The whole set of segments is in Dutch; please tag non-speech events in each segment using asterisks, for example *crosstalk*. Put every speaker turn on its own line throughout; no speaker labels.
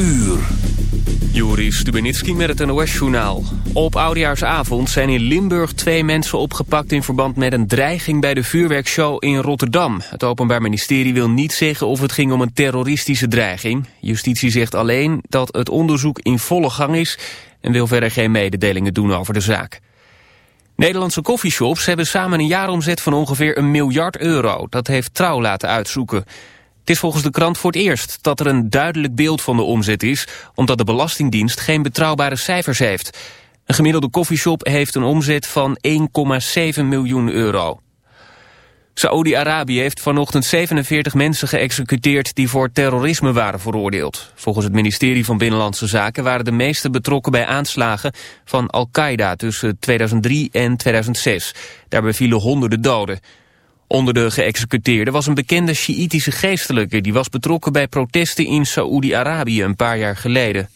uur.
Joris Stubenitski met het NOS-journaal. Op Oudejaarsavond zijn in Limburg twee mensen opgepakt... in verband met een dreiging bij de vuurwerkshow in Rotterdam. Het Openbaar Ministerie wil niet zeggen of het ging om een terroristische dreiging. Justitie zegt alleen dat het onderzoek in volle gang is... en wil verder geen mededelingen doen over de zaak. Nederlandse coffeeshops hebben samen een jaaromzet van ongeveer een miljard euro. Dat heeft Trouw laten uitzoeken... Het is volgens de krant voor het eerst dat er een duidelijk beeld van de omzet is... omdat de Belastingdienst geen betrouwbare cijfers heeft. Een gemiddelde koffieshop heeft een omzet van 1,7 miljoen euro. Saoedi-Arabië heeft vanochtend 47 mensen geëxecuteerd die voor terrorisme waren veroordeeld. Volgens het ministerie van Binnenlandse Zaken waren de meeste betrokken bij aanslagen van Al-Qaeda tussen 2003 en 2006. Daarbij vielen honderden doden. Onder de geëxecuteerden was een bekende Sjiïtische geestelijke... die was betrokken bij protesten in Saoedi-Arabië een paar jaar geleden.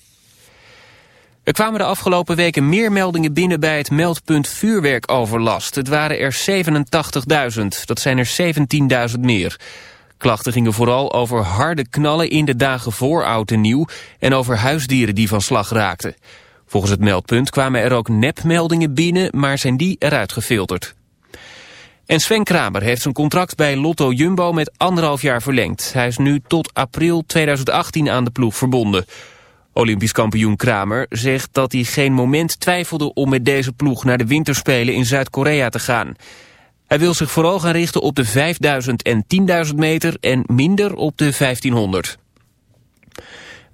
Er kwamen de afgelopen weken meer meldingen binnen bij het meldpunt vuurwerkoverlast. Het waren er 87.000, dat zijn er 17.000 meer. Klachten gingen vooral over harde knallen in de dagen voor oud en nieuw... en over huisdieren die van slag raakten. Volgens het meldpunt kwamen er ook nepmeldingen binnen, maar zijn die eruit gefilterd. En Sven Kramer heeft zijn contract bij Lotto Jumbo met anderhalf jaar verlengd. Hij is nu tot april 2018 aan de ploeg verbonden. Olympisch kampioen Kramer zegt dat hij geen moment twijfelde om met deze ploeg naar de winterspelen in Zuid-Korea te gaan. Hij wil zich vooral gaan richten op de 5000 en 10.000 meter en minder op de 1500.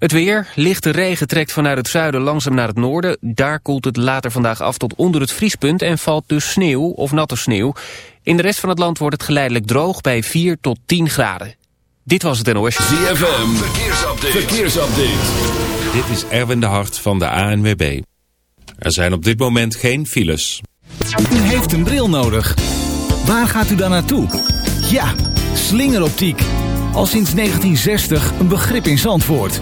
Het weer, lichte regen trekt vanuit het zuiden langzaam naar het noorden. Daar koelt het later vandaag af tot onder het vriespunt en valt dus sneeuw of natte sneeuw. In de rest van het land wordt het geleidelijk droog bij 4 tot 10 graden. Dit was het NOS.
ZFM, verkeersupdate. verkeersupdate.
Dit is Erwin de Hart van de ANWB. Er zijn op dit moment geen files.
U heeft een bril nodig. Waar gaat u dan naartoe? Ja, slingeroptiek. Al sinds 1960 een begrip in Zandvoort.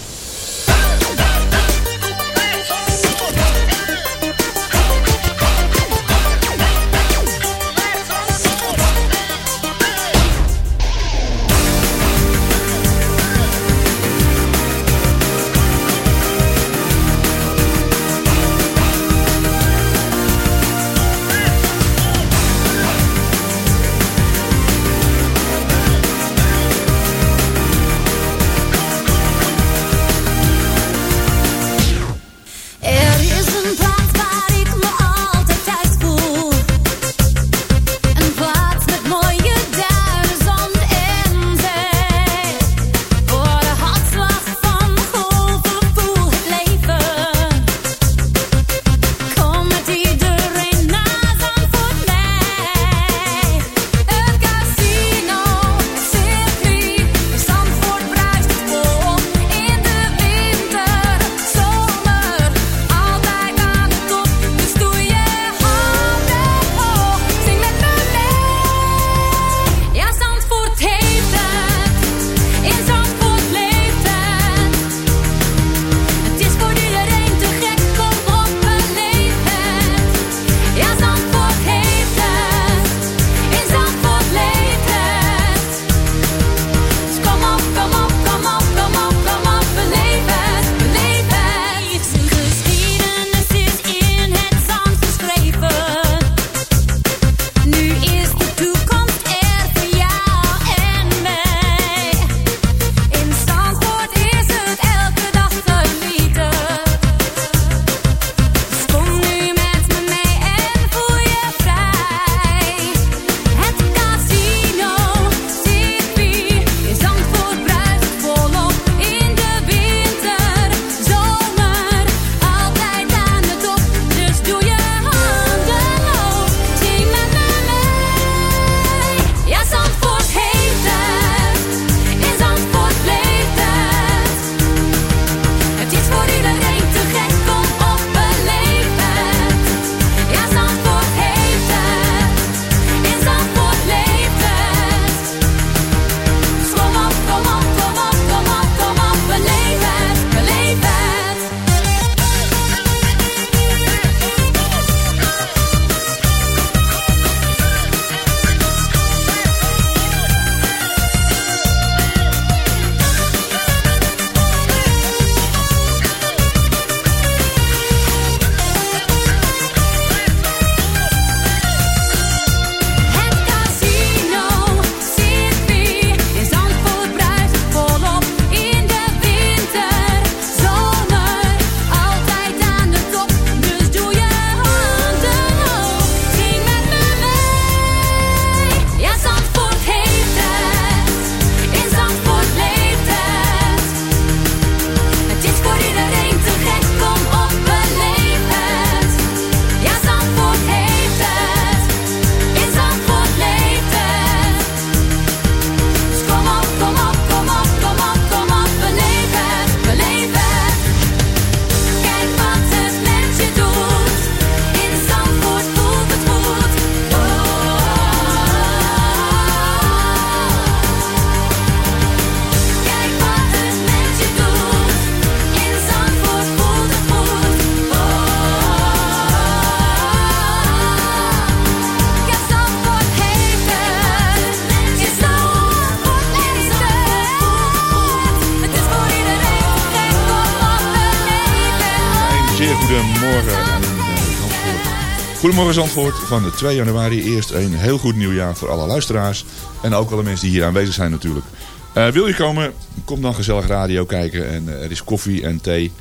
Goedemorgen Zandvoort van de 2 januari. Eerst een heel goed nieuwjaar voor alle luisteraars. En ook alle mensen die hier aanwezig zijn natuurlijk. Eh, wil je komen? Kom dan gezellig radio kijken. En eh, er is koffie en thee.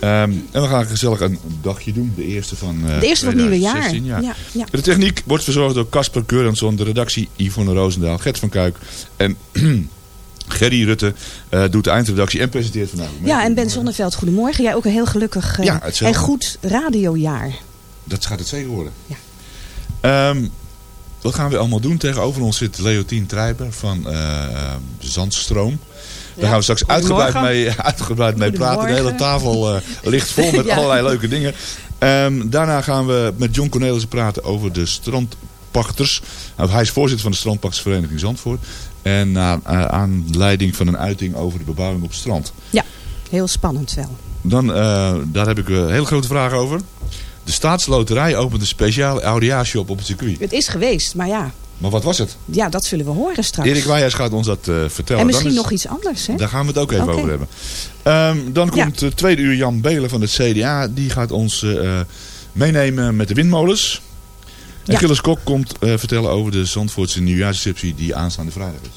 Ehm, en we gaan gezellig een dagje doen. De eerste van eh,
De eerste van het nieuwe jaar.
2016, Ja.
Ja, ja.
De techniek wordt verzorgd door Casper Keurensson. De redactie Yvonne Roosendaal, Gert van Kuik. En *clears throat* Gerry Rutte doet de eindredactie en presenteert vandaag.
Ja, en Ben Zonneveld, goedemorgen. Jij ook een heel gelukkig
Ja,
en goed radiojaar.
Dat gaat het zeker worden. Ehm, wat gaan we allemaal doen? Tegenover ons zit Leontien Trijber van eh, eh, Zandstroom. Daar
Ja.
gaan we straks uitgebreid mee, uitgebreid mee praten. De hele tafel eh, ligt vol met *laughs*
Ja.
allerlei leuke dingen. Ehm, daarna gaan we met John Cornelissen praten over de strandpachters. Nou, hij is voorzitter van de strandpachtersvereniging Zandvoort. En naar eh, aanleiding van een uiting over de bebouwing op het strand.
Ja, heel spannend wel.
Dan, eh, daar heb ik een hele grote vraag over. De staatsloterij opent een speciale oudejaarsshop op het circuit.
Het is geweest, maar ja,
Maar wat was het?
ja dat zullen we horen straks.
Erik Wijers gaat ons dat eh, vertellen.
en misschien
is-
nog iets anders, hè?
Daar gaan we het ook even over hebben. Ehm, dan
Ja.
komt de tweede uur Jan Belen van het CDA. Die gaat ons eh, meenemen met de windmolens. En
Ja.
Gilles Kok komt eh, vertellen over de Zandvoortse nieuwjaarsreceptie die aanstaande vrijdag is.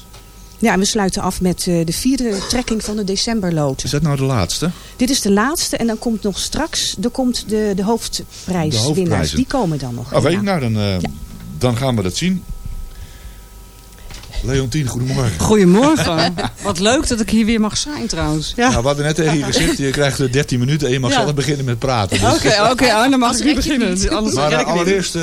Ja, en we sluiten af met eh, de vierde trekking van de decemberloten.
Is dat nou de laatste?
Dit is de laatste en dan komt nog straks er komt de, de hoofdprijswinnaars. Die komen dan nog.
Oké,
Ja.
nou dan, eh, dan gaan we dat zien. Leontien, goedemorgen.
Goedemorgen. *laughs* Wat leuk dat ik hier weer mag zijn trouwens. Ja.
Nou, we hadden net tegen je gezegd, je krijgt eh, 13 minuten en je mag
Ja.
zelf beginnen met praten. Dus-
Oké, oké, ah, dan mag ik nu beginnen. *laughs* Anders
Maar eh,
ik
allereerst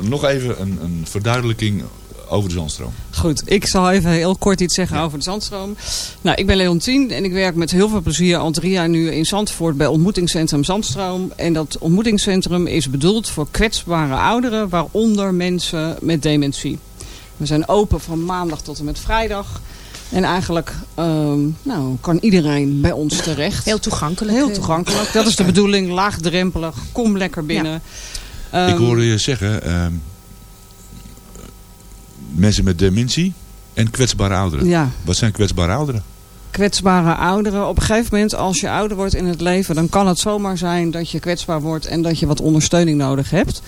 nog even een, een verduidelijking over de zandstroom.
Goed, ik zal even heel kort iets zeggen over de Zandstroom. Nou, ik ben Leontien en ik werk met heel veel plezier al drie jaar nu in Zandvoort bij ontmoetingscentrum Zandstroom. En dat ontmoetingscentrum is bedoeld voor kwetsbare ouderen, waaronder mensen met dementie. We zijn open van maandag tot en met vrijdag. En eigenlijk ehm, nou, kan iedereen bij ons terecht.
Heel toegankelijk.
Heel toegankelijk. Dat is de bedoeling. Laagdrempelig. Kom lekker binnen.
ik
Ehm,
hoorde je zeggen, ehm, mensen met dementie en kwetsbare ouderen.
Ja.
Wat zijn kwetsbare ouderen?
kwetsbare ouderen. Op een gegeven moment, als je ouder wordt in het leven, dan kan het zomaar zijn dat je kwetsbaar wordt en dat je wat ondersteuning nodig hebt.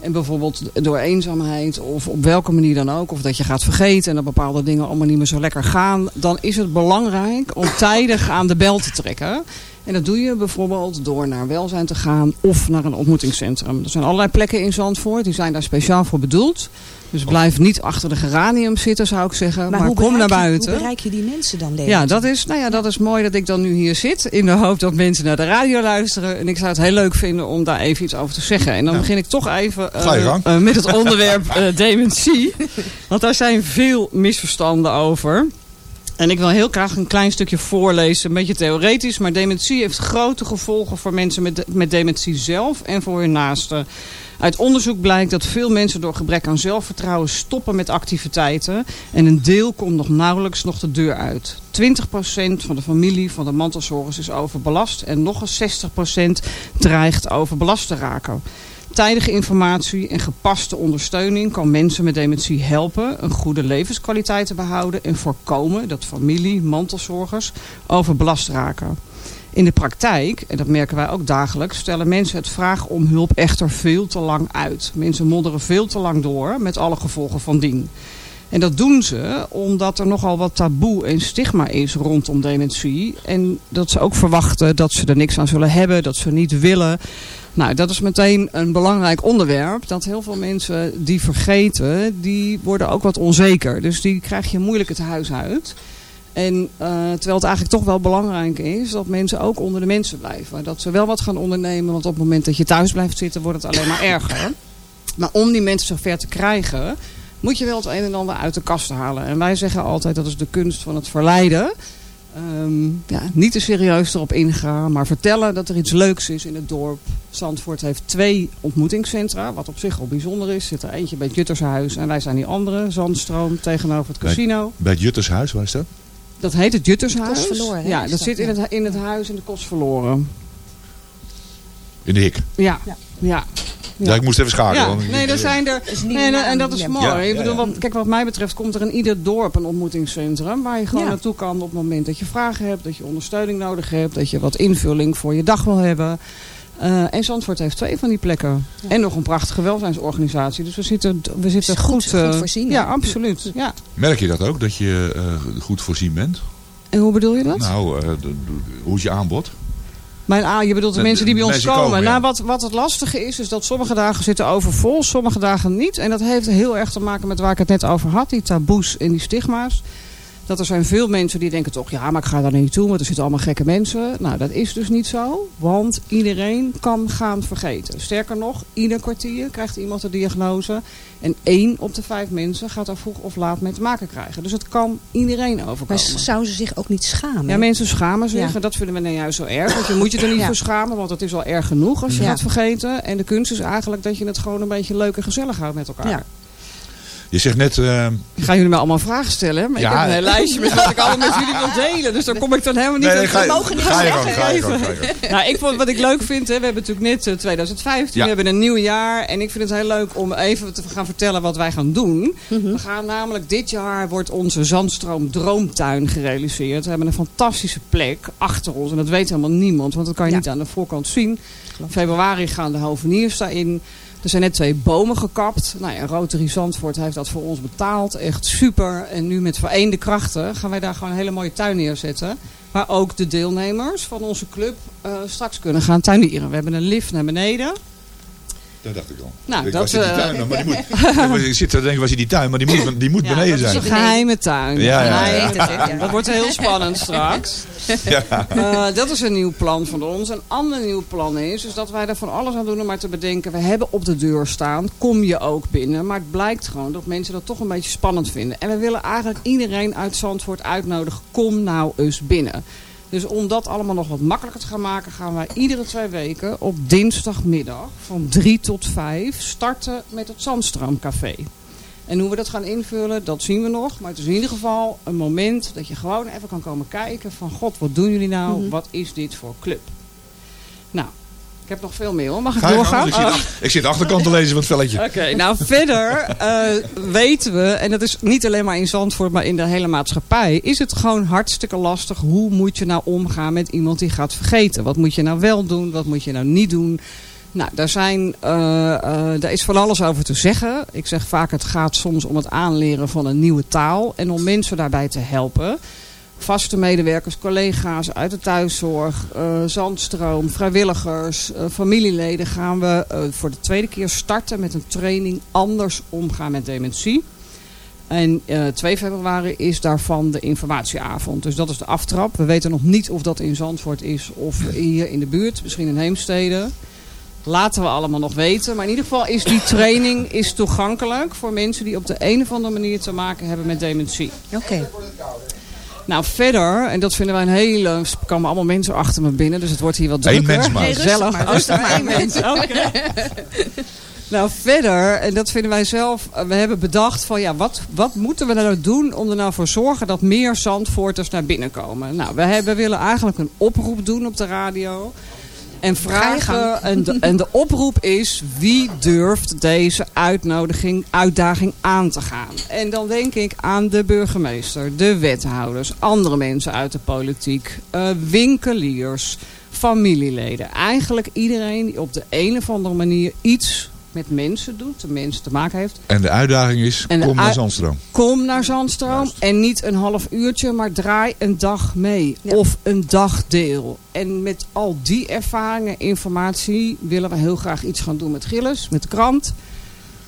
En bijvoorbeeld door eenzaamheid of op welke manier dan ook. Of dat je gaat vergeten en dat bepaalde dingen allemaal niet meer zo lekker gaan. Dan is het belangrijk om tijdig aan de bel te trekken. En dat doe je bijvoorbeeld door naar welzijn te gaan of naar een ontmoetingscentrum. Er zijn allerlei plekken in Zandvoort, die zijn daar speciaal voor bedoeld. Dus blijf niet achter de geranium zitten zou ik zeggen. Maar,
hoe
kom naar
bereik je-
buiten.
Hoe bereik je die mensen dan, Leo?
Ja, dat is, nou ja, dat is mooi dat ik dan nu hier zit. In de hoop dat mensen naar de radio luisteren. En ik zou het heel leuk vinden om daar even iets over te zeggen. En dan begin ik toch even eh, eh, met het onderwerp eh, dementie. *laughs* Want daar zijn veel misverstanden over. En ik wil heel graag een klein stukje voorlezen. Een beetje theoretisch. Maar dementie heeft grote gevolgen voor mensen met, met dementie zelf en voor hun naasten. Uit onderzoek blijkt dat veel mensen door gebrek aan zelfvertrouwen stoppen met activiteiten. En een deel komt nog nauwelijks nog de deur uit. 20% van de familie van de mantelzorgers is overbelast. En nog eens 60% dreigt overbelast te raken. Tijdige informatie en gepaste ondersteuning kan mensen met dementie helpen een goede levenskwaliteit te behouden en voorkomen dat familie, mantelzorgers overbelast raken. In de praktijk, en dat merken wij ook dagelijks, stellen mensen het vraag om hulp echter veel te lang uit. Mensen modderen veel te lang door met alle gevolgen van dien. En dat doen ze omdat er nogal wat taboe en stigma is rondom dementie. En dat ze ook verwachten dat ze er niks aan zullen hebben, dat ze niet willen. Nou, dat is meteen een belangrijk onderwerp. Dat heel veel mensen die vergeten, die worden ook wat onzeker. Dus die krijg je moeilijk het huis uit. En eh, terwijl het eigenlijk toch wel belangrijk is dat mensen ook onder de mensen blijven. Dat ze wel wat gaan ondernemen, want op het moment dat je thuis blijft zitten wordt het alleen maar erger. Maar om die mensen zover te krijgen, moet je wel het een en ander uit de kast halen. En wij zeggen altijd dat is de kunst van het verleiden. Ehm, ja, niet te serieus erop ingaan, maar vertellen dat er iets leuks is in het dorp. Zandvoort heeft twee ontmoetingscentra, wat op zich al bijzonder is. Er zit er eentje bij het Juttershuis en wij zijn die andere, Zandstroom, tegenover het casino.
Bij het Juttershuis, waar is dat?
Dat heet het Juttershuis.
Kost verloren, hè,
Ja, dat
dat,
zit in
ja.
het, in het huis in de kost verloren.
In de hik.
Ja, ja.
Ja, ik moest even schakelen.
Ja, nee, er zijn er. Nee, en,
een
en dat is mooi.
ja.
Ik bedoel,
Ja, ja.
want, kijk, wat mij betreft komt er in ieder dorp een ontmoetingscentrum. Waar je gewoon
Ja.
naartoe kan op het moment dat je vragen hebt. Dat je ondersteuning nodig hebt. Dat je wat invulling voor je dag wil hebben. Eh, en Zandvoort heeft twee van die plekken. En nog een prachtige welzijnsorganisatie. Dus we zitten, we zitten
goed-
goed... eh,
goed voorzien, hè?
Ja, absoluut. Ja.
Merk je dat ook, dat je eh, goed voorzien bent?
En hoe bedoel je dat?
Nou, eh, hoe is je aanbod?
Mijn, ah, je bedoelt de
De-
mensen die bij ons komen.
komen, ja.
nou, wat, wat het lastige is, is dat sommige dagen zitten overvol, sommige dagen niet. En dat heeft heel erg te maken met waar ik het net over had. Die taboes en die stigma's. Dat er zijn veel mensen die denken toch, ja, maar ik ga daar niet toe, want er zitten allemaal gekke mensen. Nou, dat is dus niet zo, want iedereen kan gaan vergeten. Sterker nog, ieder kwartier krijgt iemand de diagnose. En één op de vijf mensen gaat daar vroeg of laat mee te maken krijgen. Dus het kan iedereen
Maar
overkomen.
zouden ze zich ook niet schamen?
Ja, mensen schamen zich.
Ja.
En dat vinden we nou juist zo erg. Want je moet je er niet
Ja.
voor schamen. Want het is al erg genoeg als je
Ja.
gaat vergeten. En de kunst is eigenlijk dat je het gewoon een beetje leuk en gezellig houdt met elkaar.
Je zegt net... eh,
Ik ga jullie maar allemaal vragen stellen. hè? Maar
Ja.
ik heb een heel lijstje met wat ik allemaal met jullie wil delen. Dus daar kom ik dan helemaal niet
Nee, nee, ga
We mogen niet
ga je
zeggen.
gang, ga je gang. *laughs*
Nou, ik vond, wat ik leuk vind, hè, we hebben natuurlijk net eh, 2015,
Ja.
we hebben een nieuw jaar. En ik vind het heel leuk om even te gaan vertellen wat wij gaan doen. We gaan namelijk, dit jaar wordt onze Zandstroom Droomtuin gerealiseerd. We hebben een fantastische plek achter ons. En dat weet helemaal niemand, want dat kan je
Ja.
niet aan de voorkant zien. In februari gaan de hoveniers daarin. Er zijn net twee bomen gekapt. Nou ja, Rotary heeft dat voor ons betaald. Echt super. En nu met vereende krachten gaan wij daar gewoon een hele mooie tuin neerzetten. Waar ook de deelnemers van onze club eh, straks kunnen gaan tuinieren. We hebben een lift naar beneden.
Dat dacht ik al.
Nou,
ik
dat,
was in die
eh,
tuin, maar die moet, *laughs* *laughs* ik zit te denken, was in die tuin, maar die moet, die moet beneden
dat is
zijn.
een geheime tuin.
Ja, ja.
Dat wordt heel spannend straks. *laughs*
Ja.
Eh, dat is een nieuw plan van ons. Een ander nieuw plan is, is dat wij er van alles aan doen om maar te bedenken. We hebben op de deur staan, kom je ook binnen. Maar het blijkt gewoon dat mensen dat toch een beetje spannend vinden. En we willen eigenlijk iedereen uit Zandvoort uitnodigen. Kom nou eens binnen. Dus om dat allemaal nog wat makkelijker te gaan maken... gaan wij iedere twee weken op dinsdagmiddag van 3 tot 5 starten met het Zandstroomcafé. En hoe we dat gaan invullen, dat zien we nog. Maar het is in ieder geval een moment dat je gewoon even kan komen kijken van... God, wat doen jullie nou?
Mhm.
Wat is dit voor club? Nou, ik heb nog veel meer hoor. Mag ik
Ga
doorgaan?
ik, zit,
Oh.
ik zit achterkant te lezen van het velletje. *laughs*
Oké, nou verder eh, weten we, en dat is niet alleen maar in Zandvoort, maar in de hele maatschappij, is het gewoon hartstikke lastig. Hoe moet je nou omgaan met iemand die gaat vergeten? Wat moet je nou wel doen? Wat moet je nou niet doen? Nou, daar, zijn, eh, eh, daar is van alles over te zeggen. Ik zeg vaak, het gaat soms om het aanleren van een nieuwe taal en om mensen daarbij te helpen. Vaste medewerkers, collega's uit de thuiszorg, eh, zandstroom, vrijwilligers, eh, familieleden gaan we eh, voor de tweede keer starten met een training anders omgaan met dementie. En eh 2 februari is daarvan de informatieavond. Dus dat is de aftrap. We weten nog niet of dat in Zandvoort is of hier in de buurt. Misschien in Heemstede. Laten we allemaal nog weten. Maar in ieder geval is die training is toegankelijk voor mensen die op de een of andere manier te maken hebben met dementie.
Oké.
Nou, verder, en dat vinden wij een hele... Er komen allemaal mensen achter me binnen, dus het wordt hier wat
Eén
drukker.
mens maar. Nee,
rustig
Gezellig.
maar, rustig
maar *laughs*
maar.
één mens. Oké. Nou, verder, en dat vinden wij zelf... eh, We hebben bedacht van, ja, wat, wat moeten we nou doen... om er nou voor zorgen dat meer Zandvoorters naar binnen komen? Nou, we hebben, willen eigenlijk een oproep doen op de radio... En vragen, en de, en de oproep is, wie durft deze uitnodiging, uitdaging aan te gaan? En dan denk ik aan de burgemeester, de wethouders, andere mensen uit de politiek, eh, winkeliers, familieleden. Eigenlijk iedereen die op de een of andere manier iets met mensen doet, de mensen te maken heeft.
En de uitdaging is,
En
kom naar Zandstroom.
Kom naar Zandstroom en niet een half uurtje, maar draai een dag mee. Of een dagdeel. En met al die ervaringen, informatie, willen we heel graag iets gaan doen met Gilles, met de krant.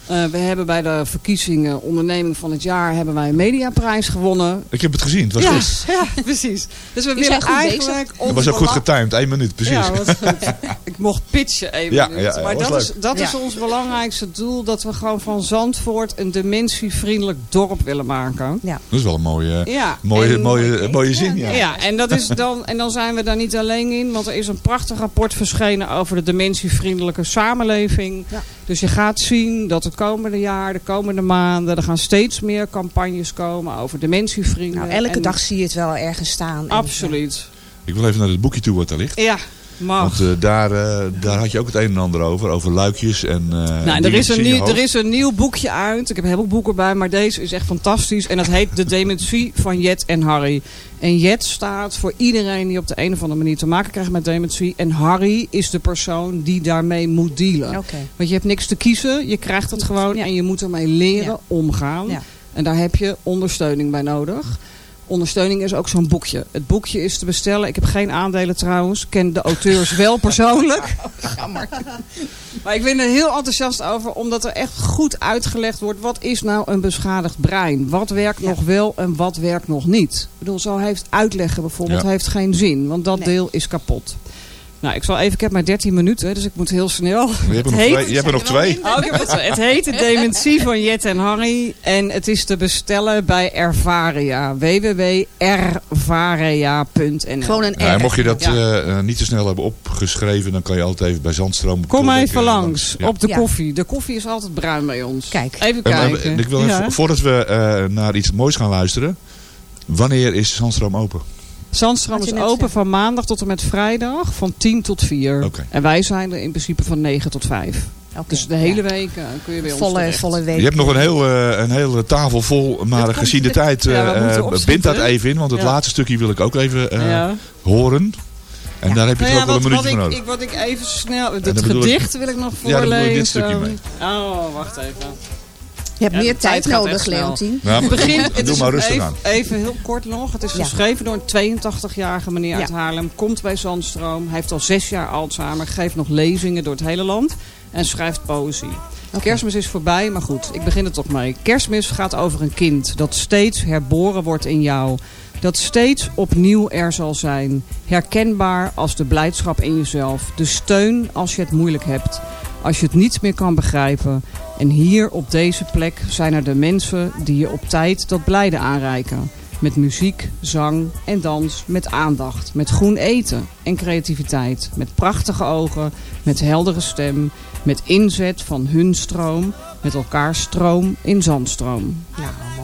Eh, we hebben bij de verkiezingen onderneming van het jaar hebben wij een mediaprijs gewonnen.
Ik heb het gezien, het was
ja,
goed. *laughs*
ja, precies. Dus we willen eigenlijk... ons
was ook goed getimed, één minuut, precies.
ja, wat goed. *laughs* Ik mocht pitchen even.
Ja,
minuut.
ja, ja,
maar
was
dat, is, dat is
Ja.
ons belangrijkste doel. Dat we gewoon van Zandvoort een dementievriendelijk dorp willen maken.
Ja.
Dat is wel een mooie,
Ja,
mooie,
en-
mooie, mooie zin, ja.
Ja, en, dat is dan, en dan zijn we daar niet alleen in. Want er is een prachtig rapport verschenen over de dementievriendelijke samenleving. Dus je gaat zien dat het komende jaar, de komende maanden... er gaan steeds meer campagnes komen over dementievrienden.
Nou, elke
En-
dag zie je het wel ergens staan. En,
Absoluut.
Ik wil even naar het boekje toe wat daar ligt.
Ja, Mag.
Want eh, daar, eh, daar had je ook het een en ander over. Over luikjes en uh,
nou, er, is een nieuw, er is een nieuw boekje uit. Ik heb heel veel boeken bij, maar deze is echt fantastisch. En dat heet De Dementie van Jet en Harry. En Jet staat voor iedereen die op de een of andere manier te maken krijgt met dementie. En Harry is de persoon die daarmee moet dealen.
Okay.
Want je hebt niks te kiezen. Je krijgt het gewoon ja. en je moet ermee leren ja. omgaan. Ja. En daar heb je ondersteuning bij nodig. Ondersteuning is ook zo'n boekje. Het boekje is te bestellen. Ik heb geen aandelen trouwens. Ik ken de auteurs wel persoonlijk. *laughs* Jammer. Maar ik ben er heel enthousiast over. Omdat er echt goed uitgelegd wordt. Wat is nou een beschadigd brein? Wat werkt ja. nog wel en wat werkt nog niet? Ik bedoel, zo heeft uitleggen bijvoorbeeld
Ja.
heeft geen zin. Want dat
Nee.
deel is kapot. Nou, ik zal even, ik heb maar 13 minuten, dus ik moet heel snel.
Je hebt er nog
heet-
twee. Je hebt er nog twee.
Oh, ik heb het, het heet de Dementie van Jet en Harry. En het is te bestellen bij Ervaria. www.ervaria.nl
Gewoon een
Ja,
R.
mocht je dat
Ja.
eh, eh, niet te snel hebben opgeschreven, dan kan je altijd even bij Zandstroom.
Kom even langs
Ja.
op de
Ja.
koffie. De koffie is altijd bruin bij ons.
Kijk.
Even kijken.
ik wil even,
Ja.
Voordat we eh, naar iets moois gaan luisteren. Wanneer is Zandstroom open?
Zandstroom is open van maandag tot en met vrijdag van 10 tot 4.
Oké.
En wij zijn er in principe van 9 tot 5.
Oké.
Dus de hele
Ja.
week eh, kun je bij ons
volle,
terecht.
volle week.
Je hebt nog een, heel, eh, een hele tafel vol, maar gezien de tijd, *laughs*
Ja,
bind dat even in. Want het
Ja.
laatste stukje wil ik ook even eh,
ja.
horen. En
Ja.
daar heb je
Nou
toch
ja,
ook wel een minuutje voor
ik,
nodig.
ik, wat ik even snel... Het
ik-
gedicht wil ik nog
Ja, dan
voorlezen.
ik dit stukje mee.
Oh, wacht even.
Je hebt
Ja,
meer
tijd
nodig. Leontien.
Ja,
Het begint, het
doe
is
maar rustig
even,
aan.
even heel kort nog. Het is
Ja.
geschreven door een 82-jarige meneer
Ja.
uit Haarlem. Komt bij Zandstroom. Hij heeft al zes jaar Alzheimer. Geeft nog lezingen door het hele land. En schrijft poëzie. Kerstmis is voorbij, maar goed, ik begin er toch mee. Kerstmis gaat over een kind dat steeds herboren wordt in jou. Dat steeds opnieuw er zal zijn. Herkenbaar als de blijdschap in jezelf. De steun als je het moeilijk hebt. Als je het niet meer kan begrijpen. En hier op deze plek zijn er de mensen die je op tijd dat blijde aanreiken. Met muziek, zang en dans, met aandacht, met groen eten en creativiteit. Met prachtige ogen, met heldere stem, met inzet van hun stroom, met elkaar stroom in zandstroom.
Nou,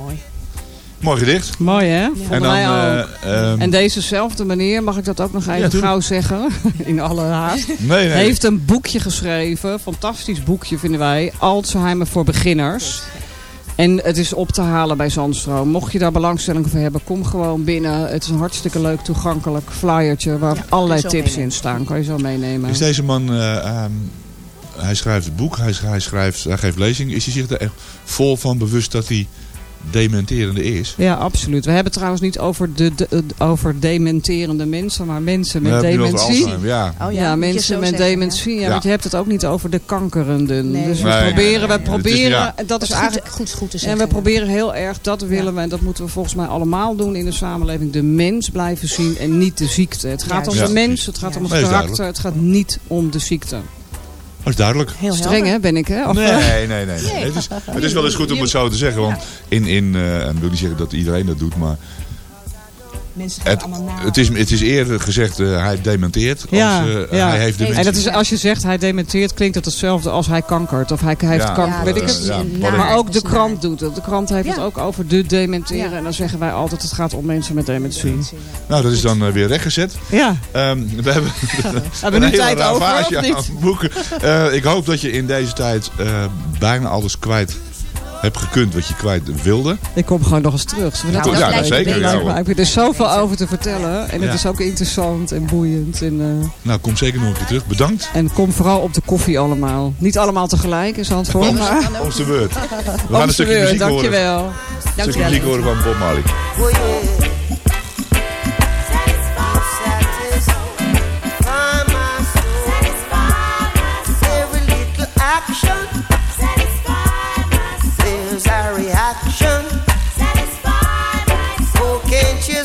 mooi.
Gedicht.
Mooi hè?
En
Vonden
dan...
ook.
eh, ehm,
En dezezelfde meneer, mag ik dat ook nog even gauw zeggen, *laughs* in alle haast,
nee, nee.
heeft een boekje geschreven, fantastisch boekje vinden wij, Alzheimer voor beginners. En het is op te halen bij Zandstroom. Mocht je daar belangstelling voor hebben, kom gewoon binnen. Het is een hartstikke leuk, toegankelijk flyertje waar
Ja,
allerlei tips
meenemen.
in staan. Kan je zo meenemen.
Is deze man, eh, ehm, hij schrijft het boek, hij, sch- hij, schrijft, hij geeft lezing. Is hij zich er echt vol van bewust dat hij dementerende is?
Ja, absoluut. We hebben het trouwens niet over, de, de- over dementerende mensen, maar mensen met dementie.
Alzheimer, Ja.
Oh
Ja, mensen met
zeggen,
dementie. Ja.
Ja.
Want je hebt het ook niet over de kankerenden.
Nee.
Dus we
Nee,
proberen,
nee,
we
nee. Het is-
proberen,
ja.
dat is eigenlijk...
goed, goed, te
En
zeggen.
we proberen heel erg, dat willen we en dat moeten we volgens mij allemaal doen in de samenleving. De mens blijven zien en niet de ziekte. Het gaat om de mens, het gaat
Ja.
om het karakter, het gaat niet om de ziekte.
Dat is duidelijk.
Heel
Streng hè, ben ik hè? Of,
Nee,
eh,
nee, nee. nee. Het, is, het is wel eens goed om het zo te zeggen. Want in, in eh, en ik wil niet zeggen dat iedereen dat doet, maar
Mensen gaan
het,
allemaal na.
het, is, het is eerder gezegd, eh, hij dementeert.
Ja,
als, eh,
ja.
Hij heeft dementie.
En dat is, als je zegt hij dementeert, klinkt het hetzelfde als hij kankert. Of hij heeft
Ja.
kanker,
Ja,
weet ik
dat
het.
een
Maar ook
dat
de krant doet het. De krant heeft
Ja.
het ook over de dementeren.
Ja.
En dan zeggen wij altijd het gaat om mensen met dementie.
Nou, dat is dan eh, weer rechtgezet.
Ja,
Ehm, we hebben *laughs*
hebben we nu
hele
tijd over
ravage
of niet?
aan boeken. Eh, ik hoop dat je in deze tijd eh, bijna alles kwijt hebt gekund wat je kwijt wilde.
Ik kom gewoon nog eens terug. Zullen we
Nou,
dat
ja,
me
zeker. Ja, hoor.
ik heb er zoveel over te vertellen. En het
Ja.
is ook interessant en boeiend. En, eh,
Nou, kom zeker nog een keer terug. Bedankt.
en kom vooral op de koffie allemaal. Niet allemaal tegelijk is antwoord. Maar
Ons de beurt. We gaan een stukje muziek horen.
dankjewel.
Een stukje muziek horen van Bob Marley.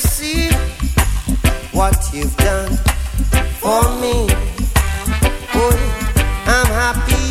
See what you've done for me? Oh, I'm happy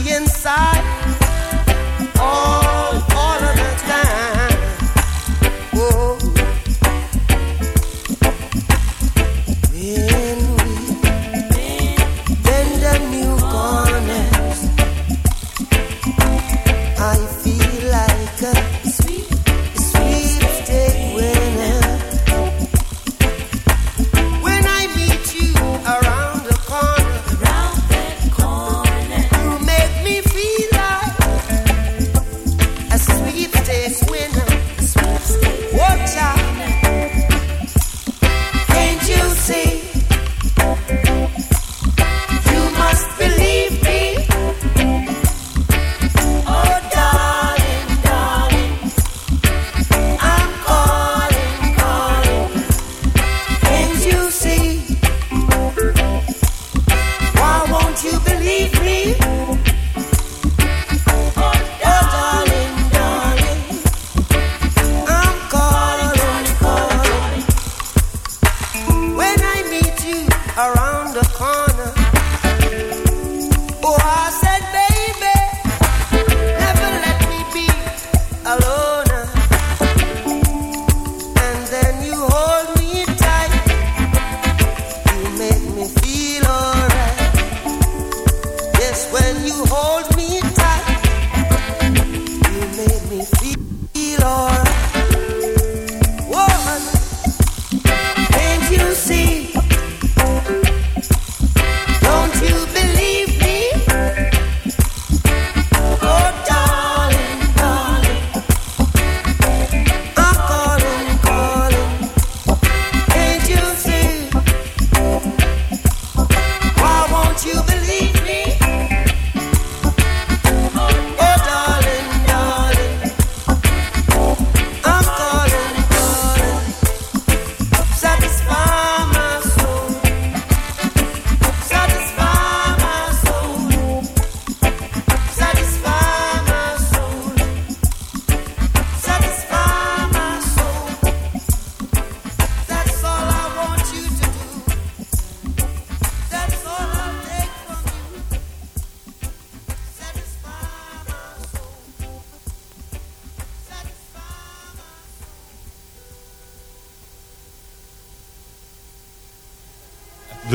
Don't you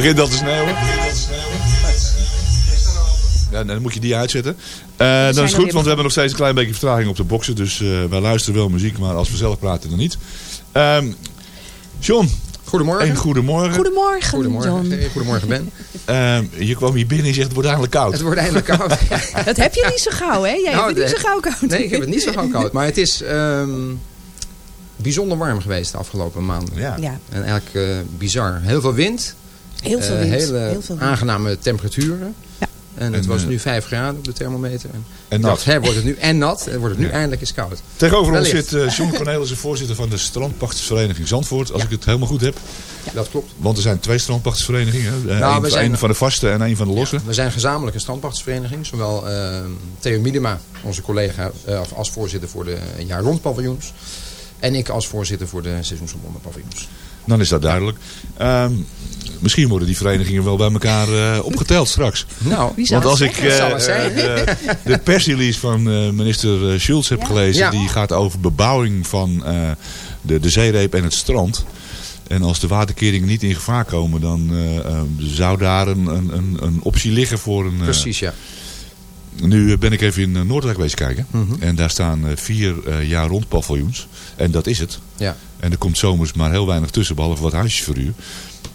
Begint al te sneeuwen. Ja, dan moet je die uitzetten. Eh, dat is goed, want we hebben nog steeds een klein beetje vertraging op de boxen. Dus eh, wij luisteren wel muziek, maar als we zelf praten dan niet. Ehm John.
Goedemorgen.
Een goedemorgen.
Goedemorgen,
Goedemorgen.
John.
Hey, goedemorgen Ben.
Ehm, je kwam hier binnen en je zegt het wordt eigenlijk koud.
Het wordt eindelijk koud. *laughs*
Dat heb je niet zo gauw, hè? Jij
Nou,
hebt het niet
de-
zo gauw koud.
Nee, ik heb het niet zo gauw koud. Maar het is ehm, bijzonder warm geweest de afgelopen maanden.
Ja.
Ja.
En eigenlijk eh, bizar. Heel veel wind.
Heel veel
Eh,
wind.
hele
Heel veel wind.
aangename temperaturen.
Ja.
En het
En,
was
eh,
nu 5 graden op de thermometer. En,
En
ik
nat.
dacht, hè, wordt het nu en nat. En wordt het nu
Ja.
eindelijk eens koud.
Tegenover ons zit eh, John Cornelissen, voorzitter van de strandpachtersvereniging Zandvoort. Als ik het helemaal goed heb.
Dat klopt.
Want er zijn twee strandpachtersverenigingen. Eh,
Nou,
Eén
zijn-
van de vaste en één van de losse.
We zijn gezamenlijk een strandpachtersvereniging. Zowel eh, Theo Miedema, onze collega, eh, als voorzitter voor de jaar rond paviljoens. En ik als voorzitter voor de seizoensgebonden paviljoens.
Dan is dat duidelijk. Ehm, misschien worden die verenigingen wel bij elkaar eh, opgeteld straks.
Nou,
Wie zou
Want als ik eh, eh, *laughs* de persrelease van eh, minister Schulz heb
Ja.
gelezen,
Ja.
die gaat over bebouwing van eh, de, de zeereep en het strand. En als de waterkeringen niet in gevaar komen, dan zou daar een, een, een, een optie liggen voor een... eh,
Precies, ja.
nu ben ik even in Noordwijk geweest kijken.
Mhm.
En daar staan vier eh, jaar rond paviljoens. En dat is het.
ja.
En er komt zomers maar heel weinig tussen, behalve wat huisjesverhuur.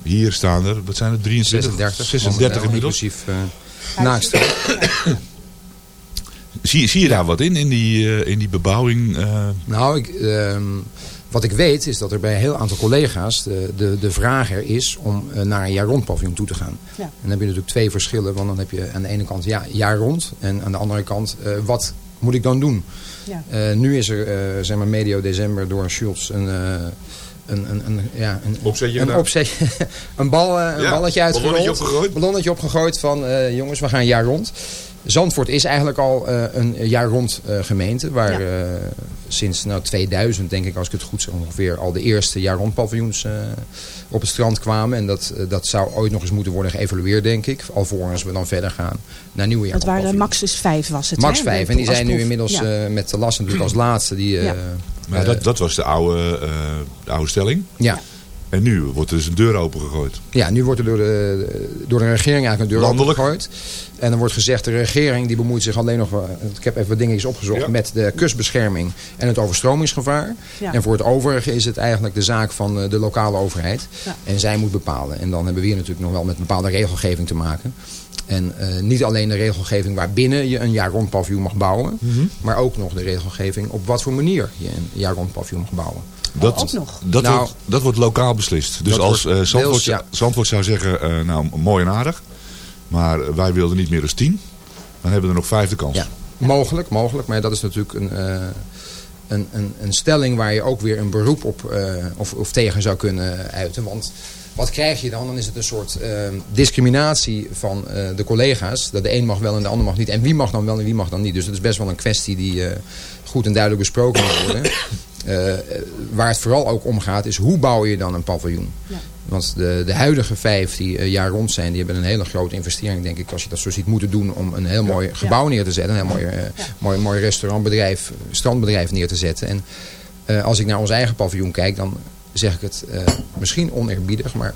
Hier staan er, wat zijn er, 23?
36.
36 inmiddels.
Inclusief eh naast. *clears throat*
Zie, zie je daar wat in, in die, eh, in die bebouwing? eh?
Nou, ik, ehm, wat ik weet is dat er bij een heel aantal collega's de, de, de vraag er is om naar een jaar rond paviljoen toe te gaan.
Ja.
En dan heb je natuurlijk twee verschillen. Want dan heb je aan de ene kant ja, jaar rond. En aan de andere kant, eh, wat moet ik dan doen?
Ja.
Eh, nu is er, eh, zeg maar medio december door Schulz een... een, een, een, ja, een,
Opzetje
een, opzetje, *laughs* een, bal, eh, een
Ja,
balletje uitgerold.
ballonnetje opgegooid.
Ballonnetje opgegooid van eh, jongens, we gaan een jaar rond. Zandvoort is eigenlijk al eh, een jaar rond eh, gemeente. Waar
Ja.
eh, sinds nou, 2000, denk ik, als ik het goed zeg ongeveer, al de eerste jaar rond paviljoens eh, op het strand kwamen. En dat, dat zou ooit nog eens moeten worden geëvalueerd, denk ik. Alvorens we dan verder gaan naar nieuwe jaar
Het waren max dus vijf was het.
Max
hè?
vijf. En die zijn nu inmiddels
Ja.
eh, met de last natuurlijk als laatste. Die, eh,
Ja.
Maar dat, dat was de oude, eh, de oude stelling.
ja.
En nu wordt er dus een deur opengegooid.
Ja, nu wordt er door de, door de regering eigenlijk een deur
Landelijk.
opengegooid. En dan wordt gezegd, de regering die bemoeit zich alleen nog... wel- Ik heb even wat dingetjes opgezocht
Ja.
met de kustbescherming en het overstromingsgevaar.
Ja.
En voor het overige is het eigenlijk de zaak van eh, de lokale overheid.
Ja.
En zij moet bepalen. En dan hebben we hier natuurlijk nog wel met bepaalde regelgeving te maken. En eh, niet alleen de regelgeving waarbinnen je een jaar rond paviljoen mag bouwen.
Mhm.
Maar ook nog de regelgeving op wat voor manier je een jaar rond paviljoen mag bouwen.
Dat,
ook nog.
Dat,
Nou,
wordt, dat wordt lokaal beslist. Dus als eh Zandvoort,
deels, ja.
Zandvoort zou zeggen, eh, nou mooi en aardig. Maar wij wilden niet meer dan tien. Dan hebben we er nog vijf de kans.
Ja, mogelijk, mogelijk. Maar dat is natuurlijk een, eh, een, een, een stelling waar je ook weer een beroep op eh, of, of tegen zou kunnen uiten. Want wat krijg je dan? Dan is het een soort eh, discriminatie van eh, de collega's. Dat de een mag wel en de ander mag niet. En wie mag dan wel en wie mag dan niet. Dus dat is best wel een kwestie die eh, goed en duidelijk besproken moet worden. *coughs* Waar het vooral ook om gaat is hoe bouw je dan een paviljoen?
Ja.
Want de, de huidige vijf die eh, jaar rond zijn, die hebben een hele grote investering, denk ik, als je dat zo ziet, moeten doen om een heel mooi gebouw neer te zetten. Een heel mooi, eh, mooi, mooi restaurantbedrijf, strandbedrijf neer te zetten. En eh, als ik naar ons eigen paviljoen kijk, dan zeg ik het misschien oneerbiedig, maar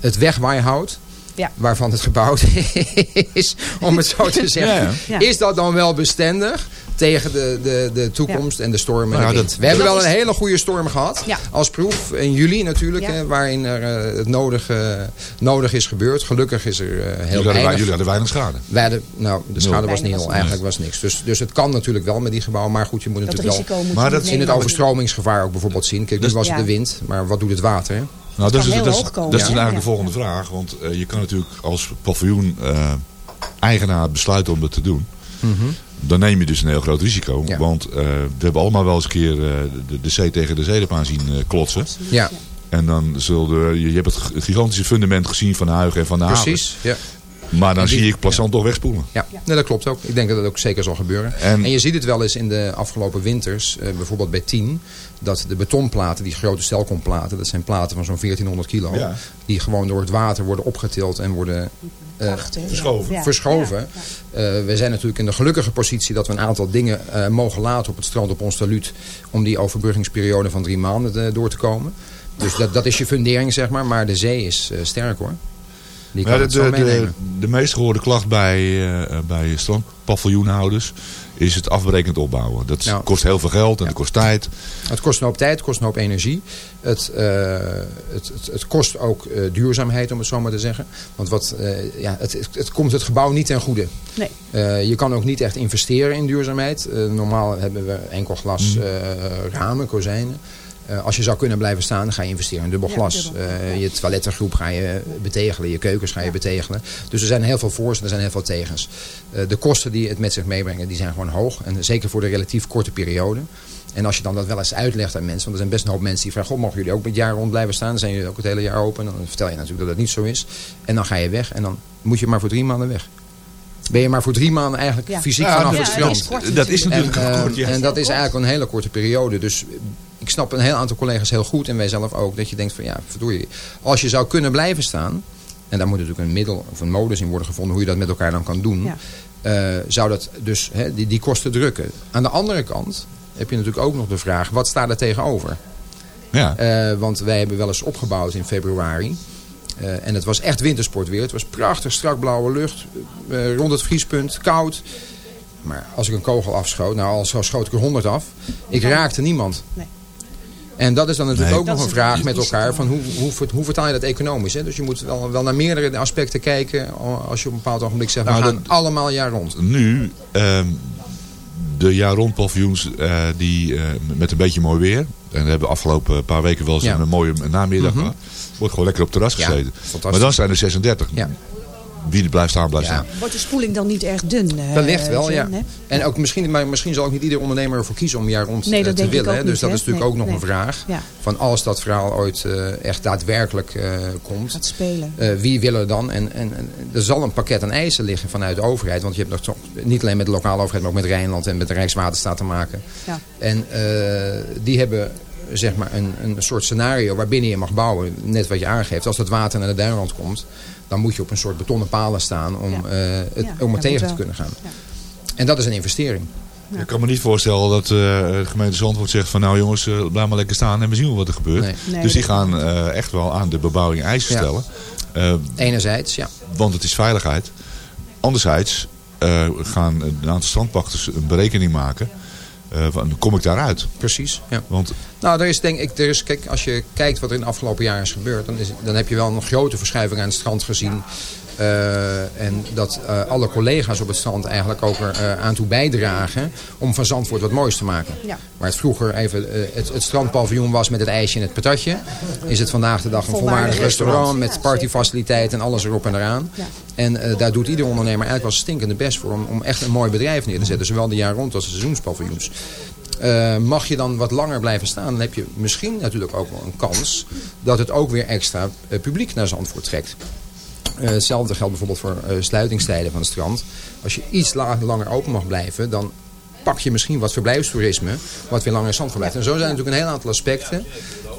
het wegwaaihout,
Ja.
waarvan het gebouwd *laughs* is, om het zo te *laughs* zeggen,
Ja.
is dat dan wel bestendig tegen de, de, de toekomst en de storm en
Nou dat-
We hebben wel
is-
een hele goede storm gehad.
Ja.
Als proef in juli natuurlijk.
Ja.
hè, waarin er eh, het nodige, nodig is gebeurd. Gelukkig is er eh, heel
Jullie hadden,
weinig.
jullie hadden weinig schade.
Wij hadden, nou, de schade was nul.
was
Eigenlijk was niks. Dus, dus het kan natuurlijk wel met die gebouwen. Maar goed, je moet
Dat
natuurlijk wel
moet
Maar dat-
niet
in het overstromingsgevaar ook bijvoorbeeld zien. Kijk, nu was het
Ja.
de wind. Maar wat doet het water? Hè?
Nou, dat,
kan
is,
heel
dat, is, dat is eigenlijk
Ja.
de volgende vraag. Want eh, je kan natuurlijk als paviljoen eh, eigenaar besluiten om dat te doen. Dan neem je dus een heel groot risico.
Ja.
Want eh, we hebben allemaal wel eens een keer eh, de, de zee tegen de zeedepaan zien eh, klotsen.
Ja,
En dan zul je, je hebt het gigantische fundament gezien van de Huigen en van de Haven.
precies. Ja.
Maar dan
die-
zie ik Plassant toch wegspoelen.
Ja, Nee, dat klopt ook. Ik denk dat dat ook zeker zal gebeuren.
En-
En, je ziet het wel eens in de afgelopen winters, bijvoorbeeld bij 10, dat de betonplaten, die grote stelkomplaten, dat zijn platen van zo'n 1400 kilo,
Ja.
die gewoon door het water worden opgetild en worden eh,
verschoven.
Ja.
verschoven.
Ja.
Eh, we zijn natuurlijk in de gelukkige positie dat we een aantal dingen eh, mogen laten op het strand op ons taluut. Om die overbruggingsperiode van drie maanden te- door te komen. Dus dat, dat is je fundering, zeg maar. Maar de zee is eh, sterk hoor. Die kan
Ja, de,
het zo
de, de,
meenemen.
de meest gehoorde klacht bij, eh bij strandpaviljoenhouders is het afbrekend opbouwen. Dat
Ja.
kost heel veel geld en dat kost tijd.
Het kost een hoop tijd, het kost een hoop energie. Het, eh, het, het, het kost ook eh, duurzaamheid, om het zo maar te zeggen. Want wat, eh, ja, het, het, het komt het gebouw niet ten goede.
Nee.
Eh, je kan ook niet echt investeren in duurzaamheid. Normaal hebben we enkel glas,
Mm.
eh, ramen, kozijnen. Eh, als je zou kunnen blijven staan, dan ga je investeren in dubbel
Ja,
glas.
dubbel.
Eh, je toilettengroep ga je betegelen, je keukens ga je betegelen. Dus er zijn heel veel voor's en er zijn heel veel tegens. Eh, de kosten die het met zich meebrengen, die zijn gewoon hoog. En zeker voor de relatief korte periode. En als je dan dat wel eens uitlegt aan mensen, want er zijn best een hoop mensen die vragen, goh, mogen jullie ook het jaar rond blijven staan? Dan zijn jullie ook het hele jaar open? En dan vertel je natuurlijk dat dat niet zo is. En dan ga je weg en dan moet je maar voor drie maanden weg. Ben je maar voor drie maanden eigenlijk
Ja.
fysiek
Ja,
vanaf het strand.
dat is
natuurlijk
En,
een
eh,
kort, ja.
en dat is eigenlijk een hele korte periode. Dus ik snap een heel aantal collega's heel goed en wij zelf ook. Dat je denkt van ja, verdorie. Als je zou kunnen blijven staan. En daar moet natuurlijk een middel of een modus in worden gevonden. Hoe je dat met elkaar dan kan doen.
Ja.
eh, zou dat dus hè, die, die kosten drukken. Aan de andere kant heb je natuurlijk ook nog de vraag. Wat staat er tegenover?
Ja.
Eh, want wij hebben wel eens opgebouwd in februari. Eh, en het was echt wintersportweer. Het was prachtig, strak blauwe lucht. rond het vriespunt, koud. Maar als ik een kogel afschoot, nou al zo schoot ik er 100 af. Ik raakte niemand.
Nee.
En dat is dan natuurlijk
Nee.
ook nog een vraag met elkaar. Van hoe, hoe, hoe vertaal je dat economisch? Hè? Dus je moet wel, wel naar meerdere aspecten kijken. Als je op een bepaald ogenblik zegt, we
Nou,
gaan
dat-
allemaal jaar rond.
Nu, ehm, de jaar rond paviljoens eh, die, eh, met een beetje mooi weer. En we hebben de afgelopen paar weken wel eens
Ja.
een mooie namiddag gehad. Wordt gewoon lekker op het terras
Ja,
gezeten.
fantastisch.
maar dan zijn er 36.
Ja.
Wie er blijft staan, blijft
Ja.
staan.
Wordt de spoeling dan niet erg dun? eh,
Wellicht wel,
John,
ja.
hè?
En ook misschien, maar misschien zal ook niet ieder ondernemer ervoor kiezen om jaar rond
Nee,
eh,
dat
te willen. Dus
niet,
dat is natuurlijk
Nee,
ook nog
nee.
een vraag.
Ja.
Van als dat verhaal ooit eh, echt daadwerkelijk eh, komt.
Gaat spelen.
eh, wie wil er dan? En, en, en er zal een pakket aan eisen liggen vanuit de overheid. Want je hebt nog toch niet alleen met de lokale overheid, maar ook met Rijnland en met de Rijkswaterstaat te maken.
Ja.
En eh, die hebben zeg maar een, een soort scenario waarbinnen je mag bouwen. Net wat je aangeeft. Als dat water naar de duinrand komt, dan moet je op een soort betonnen palen staan om,
Ja.
eh, het,
Ja,
om er tegen te
wel.
kunnen gaan.
Ja.
En dat is een investering.
Ik kan me niet voorstellen dat eh, de gemeente Zandvoort zegt van nou jongens, eh, blijf maar lekker staan en we zien wel wat er gebeurt.
Nee.
Nee,
dus die gaan eh, echt wel aan de bebouwing eisen
Ja.
stellen.
Enerzijds, ja.
want het is veiligheid. Anderzijds eh, gaan een aantal strandpachters een berekening maken. Eh, van, kom ik daaruit?
Precies. Ja.
Want
Nou, er is denk ik, er is, kijk, als je kijkt wat er in de afgelopen jaren is gebeurd, dan, is, dan heb je wel een grote verschuiving aan het strand gezien. Eh, en dat eh, alle collega's op het strand eigenlijk ook er eh, aan toe bijdragen om van Zandvoort wat moois te maken.
Ja.
Waar het vroeger even het, het strandpaviljoen was met het ijsje en het patatje, is het vandaag de dag een
Volwaardig
restaurant met partyfaciliteiten en alles erop en eraan.
Ja.
En daar doet ieder ondernemer eigenlijk wel stinkende best voor om, om echt een mooi bedrijf neer te zetten. Zowel de jaar rond als de seizoenspaviljoens. Mag je dan wat langer blijven staan, dan heb je misschien natuurlijk ook wel een kans dat het ook weer extra publiek naar Zandvoort trekt. Eh, hetzelfde geldt bijvoorbeeld voor eh, sluitingstijden van het strand. Als je iets la- langer open mag blijven, dan pak je misschien wat verblijfstoerisme, wat weer langer in Zandvoort blijft. En zo zijn er natuurlijk een heel aantal aspecten